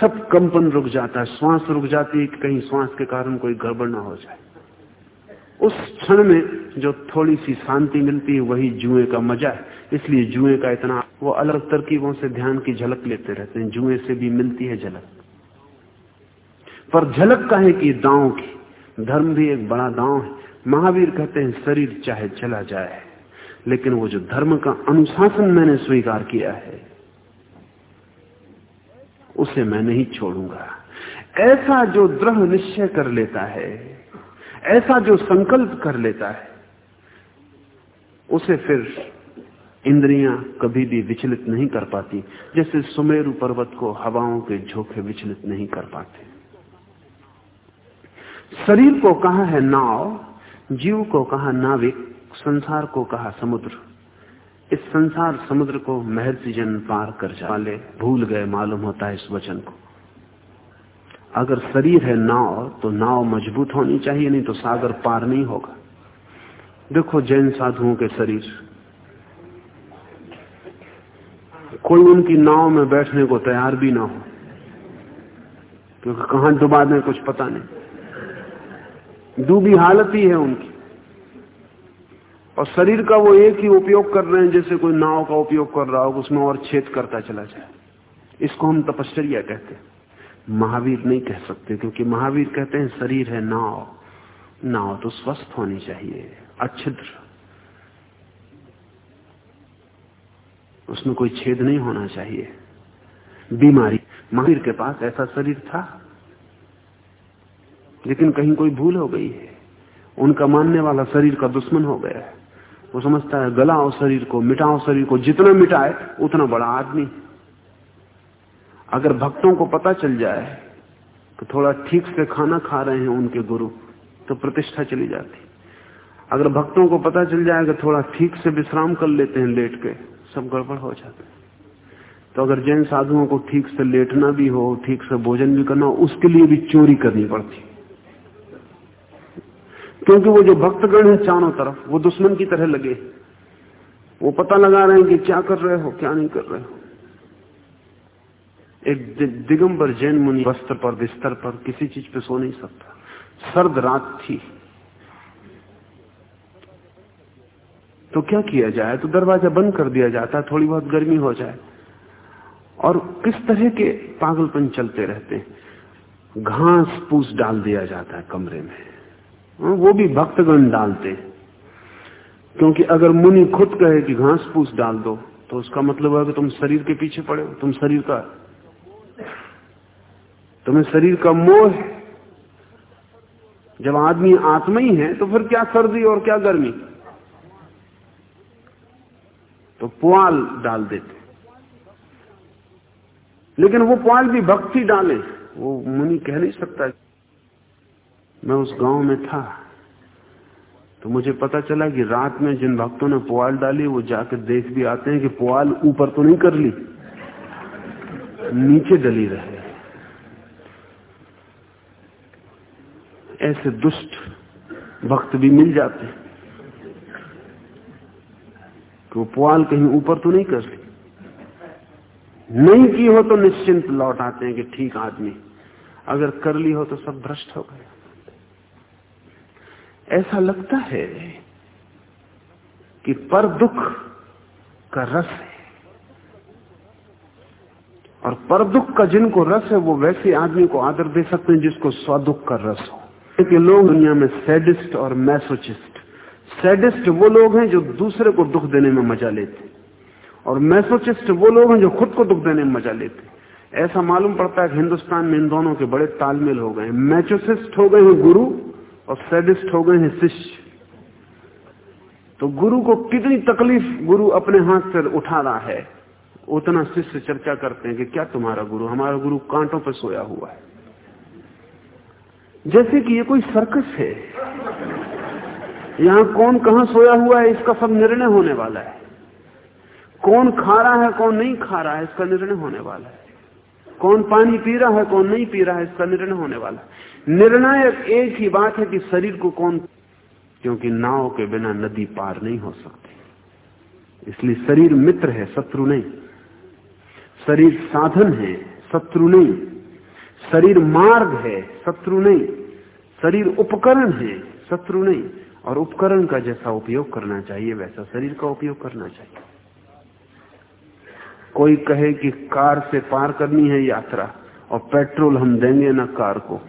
S2: सब कंपन रुक जाता है, श्वास रुक जाती है कि कहीं श्वास के कारण कोई गड़बड़ ना हो जाए। उस क्षण में जो थोड़ी सी शांति मिलती है, वही जुए का मज़ा है। इसलिए जुए का इतना, वो अलग तरकीबों से ध्यान की झलक लेते रहते हैं, जुए से भी मिलती है झलक। पर झलक का है कि? दांव की। धर्म भी एक बड़ा दांव है। महावीर कहते हैं, शरीर चाहे चला जाए। लेकिन वो जो धर्म का अनुशासन मैंने स्वीकार किया है, उसे मैं नहीं छोड़ूँगा। ऐसा जो दृढ़ निश्चय कर लेता है, ऐसा जो संकल्प कर लेता है, उसे फिर इंद्रियाँ कभी भी विचलित नहीं कर पाती, जैसे सुमेरु पर्वत को हवाओं के झोंके विचलित नहीं कर पाते। शरीर को कहा है नाव, जीव को कहा नाविक, संसार को कहा समुद्र। इस संसार समुद्र को महर्षि जन पार कर वाले भूल गए मालूम होता है इस वचन को। अगर शरीर है नाव तो नाव मज़बूत होनी चाहिए, नहीं तो सागर पार नहीं होगा। देखो जैन साधुओं के शरीर कोई उनकी नाव में बैठने को तैयार भी ना हो। क्योंकि कहाँ डुबा दें कुछ पता नहीं। डूबी हालत ही है उनकी। और शरीर का वो एक ही उपयोग कर रहे हैं, जैसे कोई नाव का उपयोग कर रहा हो, उसमें और छेद करता चला जाए। इसको हम तपश्चर्या कहते हैं। महावीर नहीं कह सकते, क्योंकि महावीर कहते हैं, शरीर है नाव। नाव तो स्वस्थ होनी चाहिए अच्छिद्र उसमें कोई छेद नहीं होना चाहिए। बीमारी महावीर के पास ऐसा शरीर था, लेकिन कहीं कोई भूल हो गई है। उनका मानने वाला शरीर का दुश्मन हो गया है। वो समझता है, गलाओ शरीर को, मिटाओ शरीर को, जितना मिटाए, उतना बड़ा आदमी। अगर भक्तों को पता चल जाए कि थोड़ा ठीक से खाना खा रहे हैं उनके गुरु तो प्रतिष्ठा चली जाती। अगर भक्तों को पता चल जाए कि थोड़ा ठीक से विश्राम कर लेते हैं लेट के, सब गड़बड़ हो जाता है। तो अगर जैन साधुओं को ठीक से लेटना भी हो, ठीक से भोजन भी करना हो, उसके लिए भी चोरी करनी पड़ती। क्योंकि वो जो भक्तगण है चारों तरफ़, वो दुश्मन की तरह लगे। वो पता लगा रहे हैं कि क्या कर रहे हो, क्या नहीं कर रहे हो। एक दिगंबर जैन मुनि वस्त्र पर, बिस्तर पर किसी चीज़ पे सो नहीं सकता। सर्द रात थी। तो क्या किया जाए? तो दरवाज़ा बंद कर दिया जाता है थोड़ी बहुत गर्मी हो जाए। और किस तरह के पागलपन चलते रहते हैं? घास पूस डाल दिया जाता है कमरे में। हाँ, वो भी भक्तगण डालते क्योंकि अगर मुनि खुद कहे कि घास फूस डाल दो तो उसका मतलब है कि तुम शरीर के पीछे पड़े हो तुम शरीर का तुम्हें शरीर का मोह है। जब आदमी आत्मा ही है तो फिर क्या सर्दी और क्या गर्मी? तो पुआल डाल देते। लेकिन वो पुआल भी भक्ति डाले। वो मुनि कह नहीं सकता मैं उस गाँव में था। तो मुझे पता चला कि रात में जिन भक्तों ने पुआल डाली, वो जाकर देख भी आते हैं कि पुआल ऊपर तो नहीं कर ली, नीचे डली रहे। ऐसे दुष्ट भक्त भी मिल जाते कि वो पुआल कहीं ऊपर तो नहीं कर ली नहीं की हो तो निश्चिंत लौट आते हैं कि ठीक आदमी। अगर कर ली हो तो सब भ्रष्ट हो गए। ऐसा लगता है कि पर दुख का रस है। और पर दुख का जिनको रस है, वो वैसे आदमी को आदर दे सकते हैं जिसको स्वदुख का रस हो। क्योंकि लोग दुनिया में सैडिस्ट और मैसोचिस्ट सैडिस्ट वो लोग हैं जो दूसरे को दुख देने में मज़ा लेते और मैसोचिस्ट वो लोग हैं जो खुद को दुख देने में मज़ा लेते ऐसा मालूम पड़ता है कि हिंदुस्तान में इन दोनों के बड़े तालमेल हो गए मैचोसिस्ट हो गए हैं गुरु और सैडिस्ट हो गए हैं शिष्य। तो गुरु को कितनी तकलीफ़ गुरु अपने हाथ से उठा रहा है, उतना शिष्य चर्चा करते हैं कि क्या तुम्हारा गुरु? हमारा गुरु कांटों पर सोया हुआ है। जैसे कि ये कोई सर्कस है। यहाँ कौन कहाँ सोया हुआ है, इसका सब निर्णय होने वाला है। कौन खा रहा है, कौन नहीं खा रहा है, इसका निर्णय होने वाला है। कौन पानी पी रहा है, कौन नहीं पी रहा है, इसका निर्णय होने वाला है। निर्णायक एक ही बात है कि शरीर को कौन क्योंकि नाव के बिना नदी पार नहीं हो सकती। इसलिए शरीर मित्र है, शत्रु नहीं। शरीर साधन है, शत्रु नहीं। शरीर मार्ग है, शत्रु नहीं। शरीर उपकरण है, शत्रु नहीं। और उपकरण का जैसा उपयोग करना चाहिए, वैसा शरीर का उपयोग करना चाहिए। कोई कहे कि कार से पार करनी है यात्रा और पेट्रोल हम देंगे ना कार को।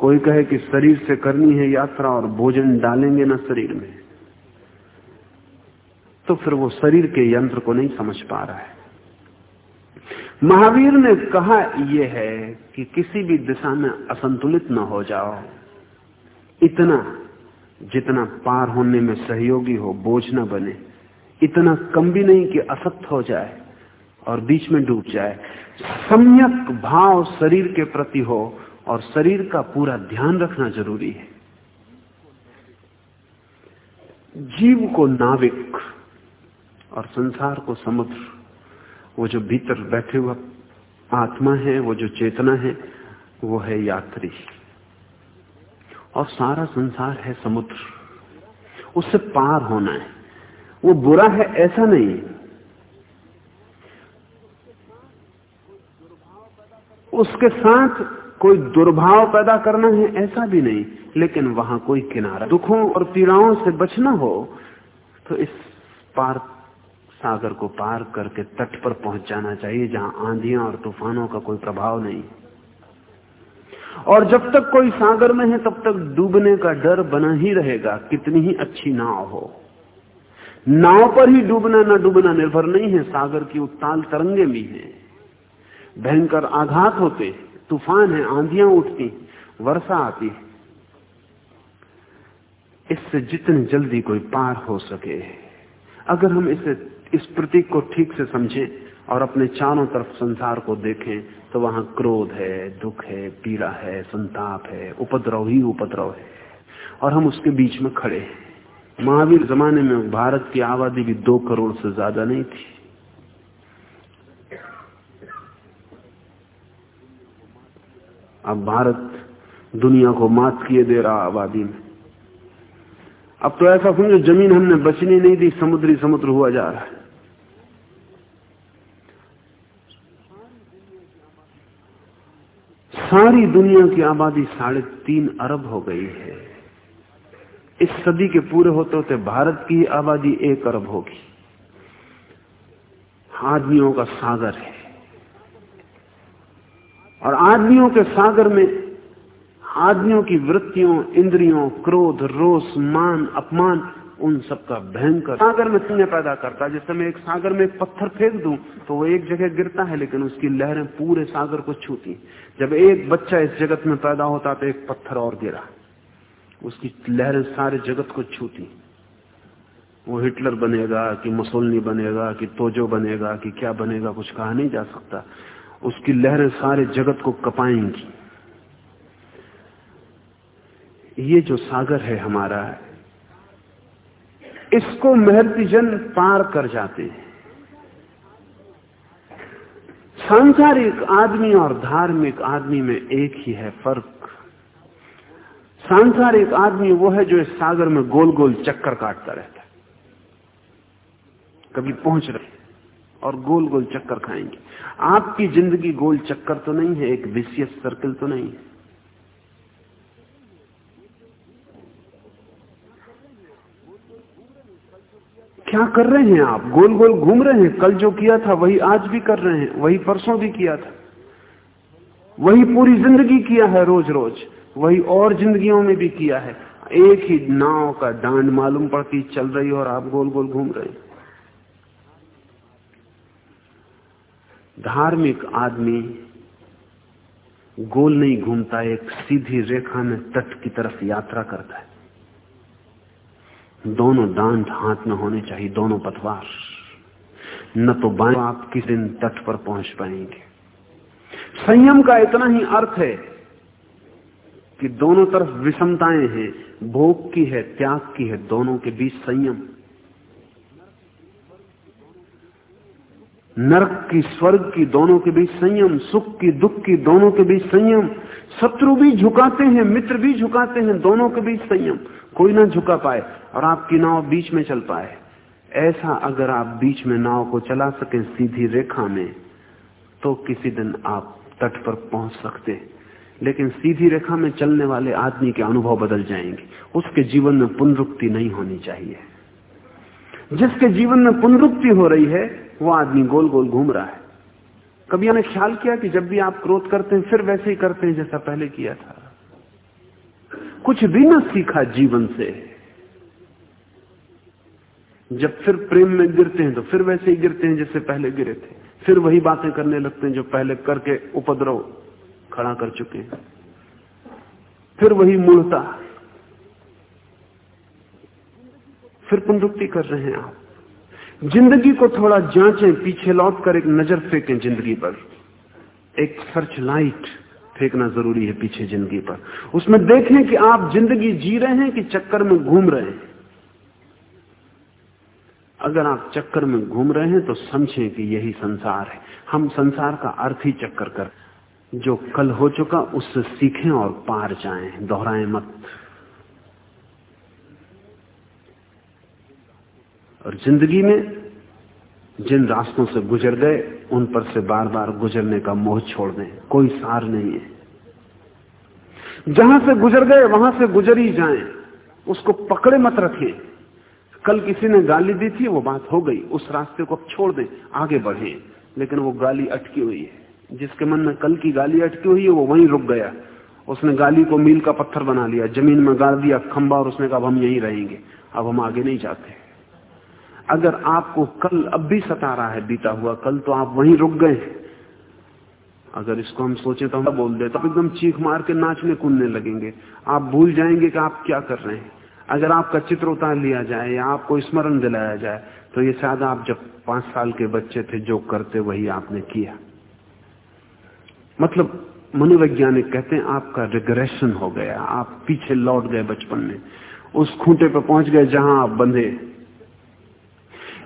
S2: कोई कहे कि शरीर से करनी है यात्रा और भोजन डालेंगे ना शरीर में तो फिर वो शरीर के यंत्र को नहीं समझ पा रहा है। महावीर ने कहा यह है कि किसी भी दिशा में असंतुलित न हो जाओ। इतना जितना पार होने में सहयोगी हो, बोझ न बने। इतना कम भी नहीं कि असक्त हो जाए और बीच में डूब जाए। सम्यक भाव शरीर के प्रति हो और शरीर का पूरा ध्यान रखना ज़रूरी है। जीव को नाविक और संसार को समुद्र, वो जो भीतर बैठे हुआ आत्मा है, वो जो चेतना है, वो है यात्री। और सारा संसार है समुद्र। उससे पार होना है। वो बुरा है ऐसा नहीं। उसके साथ कोई दुर्भाव पैदा करना है ऐसा भी नहीं, लेकिन वहाँ कोई किनारा। दुखों और पीड़ाओं से बचना हो तो इस पार सागर को पार करके तट पर पहुँच जाना चाहिए, जहाँ आंधियाँ और तूफानों का कोई प्रभाव नहीं। और जब तक कोई सागर में है, तब तक डूबने का डर बना ही रहेगा, कितनी ही अच्छी नाव हो। नाव पर ही डूबना, न डूबना निर्भर नहीं है, सागर की उत्ताल तरंगे भी हैं। भयंकर आघात होते, तूफ़ान है, आंधियाँ उठती, वर्षा आती इससे जितने जल्दी कोई पार हो सके, अगर हम इसे, इस प्रतीक को ठीक से समझें और अपने चारों तरफ़ संसार को देखें तो वहाँ क्रोध है, दुख है, पीड़ा है, संताप है, उपद्रव ही उपद्रव है। और हम उसके बीच में खड़े हैं। महावीर जमाने में भारत की आबादी भी दो करोड़ से ज़्यादा नहीं थी। अब भारत दुनिया को मात किए दे रहा आबादी में। अब तो ऐसा समझो ज़मीन हमने बचने नहीं दी, समुद्री समुद्र हुआ जा रहा है। सारी दुनिया की आबादी साढ़े तीन अरब हो गई है। इस सदी के पूरे होते होते भारत की आबादी एक अरब होगी। आदमियों का सागर है। और आदमियों के सागर में आदमियों की वृत्तियों, इंद्रियों, क्रोध, रोष, मान, अपमान उन सब का भयंकर सागर में पुण्य पैदा करता जैसे मैं एक सागर में एक पत्थर फेंक दूँ तो वो एक जगह गिरता है, लेकिन उसकी लहरें पूरे सागर को छूती जब एक बच्चा इस जगत में पैदा होता तो एक पत्थर और गिरा। उसकी लहरें सारे जगत को छूती वो हिटलर बनेगा, कि मसोलनी बनेगा, कि तोजो बनेगा, कि क्या बनेगा, कुछ कहा नहीं जा सकता। उसकी लहरें सारे जगत को कपाएँगी। ये जो सागर है हमारा इसको मेहरती पार कर जाते हैं। सांसारिक आदमी और धार्मिक आदमी में एक ही है फ़र्क। सांसारिक आदमी वो है जो इस सागर में गोल गोल चक्कर काटता रहता है। कभी पहुँच रहे और गोल गोल चक्कर खाएँगे। आपकी ज़िंदगी गोल चक्कर तो नहीं है, एक विशियस सर्कल तो नहीं है। क्या कर रहे हैं आप? गोल गोल घूम रहे हैं? कल जो किया था, वही आज भी कर रहे हैं? वही परसों भी किया था? वही पूरी ज़िंदगी किया है रोज रोज वही और जिंदगियों में भी किया है? एक ही नाव का डांड मालूम पड़ती, चल रही और आप गोल गोल घूम रहे हैं। धार्मिक आदमी गोल नहीं घूमता, एक सीधी रेखा में तट की तरफ़ यात्रा करता है। दोनों दांत हाथ में होने चाहिए, दोनों पतवार। न तो बाएँ आप किस दिन तट पर पहुँच पाएँगे। संयम का इतना ही अर्थ है कि दोनों तरफ़ विषमताएँ हैं, भोग की है, त्याग की है, दोनों के बीच संयम। नरक की, स्वर्ग की दोनों के बीच संयम, सुख की, दुख की दोनों के बीच संयम। शत्रु भी झुकाते हैं, मित्र भी झुकाते हैं, दोनों के बीच संयम। कोई ना झुका पाए और आपकी नाव बीच में चल पाए। ऐसा अगर आप बीच में नाव को चला सके सीधी रेखा में तो किसी दिन आप तट पर पहुँच सकते। लेकिन सीधी रेखा में चलने वाले आदमी के अनुभव बदल जाएँगे। उसके जीवन में पुनरुक्ति नहीं होनी चाहिए। जिसके जीवन में पुनरुक्ति हो रही है, वो आदमी गोल गोल घूम रहा है। कभी मैंने ख्याल किया कि जब भी आप क्रोध करते हैं, फिर वैसे ही करते हैं जैसा पहले किया था। कुछ भी न सीखा जीवन से। जब फिर प्रेम में गिरते हैं तो फिर वैसे ही गिरते हैं जैसे पहले गिरे थे। फिर वही बातें करने लगते हैं जो पहले करके उपद्रव खड़ा कर चुके हैं। फिर वही मूलता फिर पुनरुक्ति कर रहे हैं आप। ज़िंदगी को थोड़ा जांचें, पीछे लौट कर एक नज़र फेंकें ज़िंदगी पर। एक सर्च लाइट फेंकना ज़रूरी है पीछे ज़िंदगी पर। उसमें देखें कि आप ज़िंदगी जी रहे हैं कि चक्कर में घूम रहे हैं। अगर आप चक्कर में घूम रहे हैं तो समझें कि यही संसार है। हम संसार का अर्थ ही चक्कर कर, जो कल हो चुका उससे सीखें और पार जाएँ। दोहराएँ मत। और ज़िंदगी में जिन रास्तों से गुजर गए उन पर से बार बार गुजरने का मोह छोड़ दें। कोई सार नहीं है। जहाँ से गुजर गए, वहाँ से गुजर ही जाएँ। उसको पकड़े मत रखें। कल किसी ने गाली दी थी, वो बात हो गई। उस रास्ते को छोड़ दें, आगे बढ़े। लेकिन वो गाली अटकी हुई है। जिसके मन में कल की गाली अटकी हुई है, वो वहीं रुक गया। उसने गाली को मील का पत्थर बना लिया, ज़मीन में गाड़ दिया, खंबा, और उसने कहा हम यहीं रहेंगे। अब हम आगे नहीं जाते। अगर आपको कल अब भी सता रहा है, बीता हुआ कल तो आप वहीं रुक गए अगर इसको हम सोचे तो हम बोल दे तो एकदम चीख मार के नाचने कूदने लगेंगे। आप भूल जाएँगे कि आप क्या कर रहे हैं। अगर आपका चित्र उतार लिया जाए या आपको स्मरण दिलाया जाए तो ये शायद आप जब पाँच साल के बच्चे थे, जो करते वही आपने किया। मतलब मनोवैज्ञानिक कहते हैं, आपका रिग्रेशन हो गया, आप पीछे लौट गए बचपन में। उस खूंटे पर पहुँच गए जहाँ आप बंधे।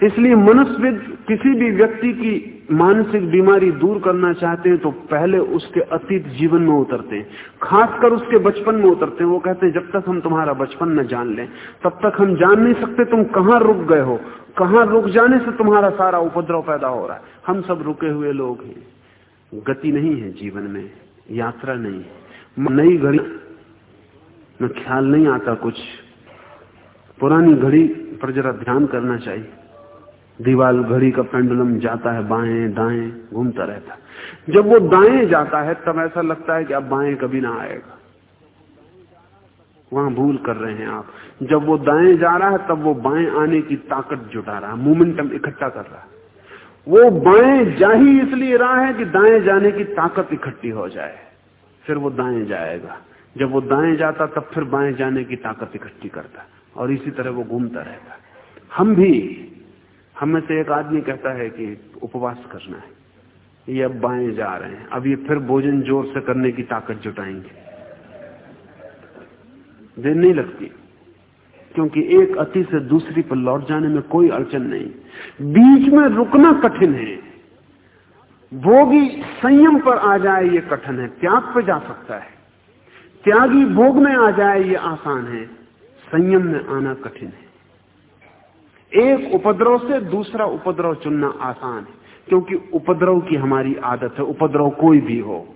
S2: इसलिए मनुष्यविद किसी भी व्यक्ति की मानसिक बीमारी दूर करना चाहते हैं तो पहले उसके अतीत जीवन में उतरते हैं। खासकर उसके बचपन में उतरते हैं। वो कहते हैं, जब तक हम तुम्हारा बचपन न जान लें, तब तक हम जान नहीं सकते तुम कहाँ रुक गए हो। कहाँ रुक जाने से तुम्हारा सारा उपद्रव पैदा हो रहा है। हम सब रुके हुए लोग हैं। गति नहीं है जीवन में, यात्रा नहीं है। नई घड़ी में ख्याल नहीं आता कुछ। पुरानी घड़ी पर जरा ध्यान करना चाहिए। दीवाल घड़ी का पेंडुलम जाता है, बाएँ, दाएँ, घूमता रहता है। जब वो दाएँ जाता है, तब ऐसा लगता है कि अब बाएँ कभी ना आएगा। वहाँ भूल कर रहे हैं आप। जब वो दाएँ जा रहा है, तब वो बाएँ आने की ताकत जुटा रहा है, मोमेंटम इकट्ठा कर रहा है। वो बाएँ जा ही इसलिए रहा है कि दाएँ जाने की ताकत इकट्ठी हो जाए, फिर वो दाएँ जाएगा। जब वो दाएँ जाता, तब फिर बाएँ जाने की ताकत इकट्ठी करता और इसी तरह वो घूमता रहता हम भी हम से एक आदमी कहता है कि उपवास करना है। ये अब बाएँ जा रहे हैं। अब ये फिर भोजन ज़ोर से करने की ताकत जुटाएँगे। देर नहीं लगती, क्योंकि एक अति से दूसरी पर लौट जाने में कोई अड़चन नहीं। बीच में रुकना कठिन है। भोगी संयम पर आ जाए ये कठिन है। त्याग पर जा सकता है। त्यागी भोग में आ जाए ये आसान है। संयम में आना कठिन है। एक उपद्रव से दूसरा उपद्रव चुनना आसान है, क्योंकि उपद्रव की हमारी आदत है, उपद्रव कोई भी हो,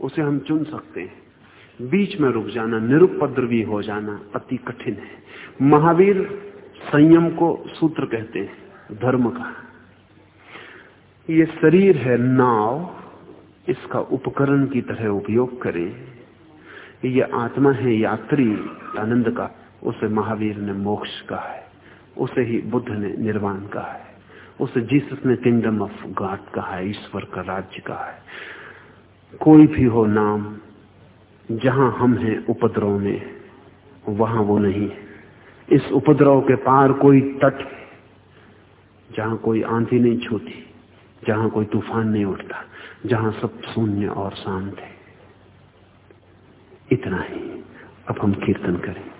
S2: उसे हम चुन सकते हैं। बीच में रुक जाना, निरुपद्रवी हो जाना अति कठिन है। महावीर संयम को सूत्र कहते हैं, धर्म का। ये शरीर है नाव, इसका उपकरण की तरह उपयोग करें। ये आत्मा है यात्री, आनंद का, उसे महावीर ने मोक्ष कहा है। उसे ही बुद्ध ने निर्वाण कहा है। उसे जीसस ने किंगडम ऑफ़ गॉड कहा है, ईश्वर का राज्य कहा है। कोई भी हो नाम, जहाँ हम हैं उपद्रव में, वहाँ वो नहीं है। इस उपद्रव के पार कोई तट है, जहाँ कोई आंधी नहीं छूती जहाँ कोई तूफ़ान नहीं उठता जहाँ सब शून्य और शांत है। इतना ही। अब हम कीर्तन करें।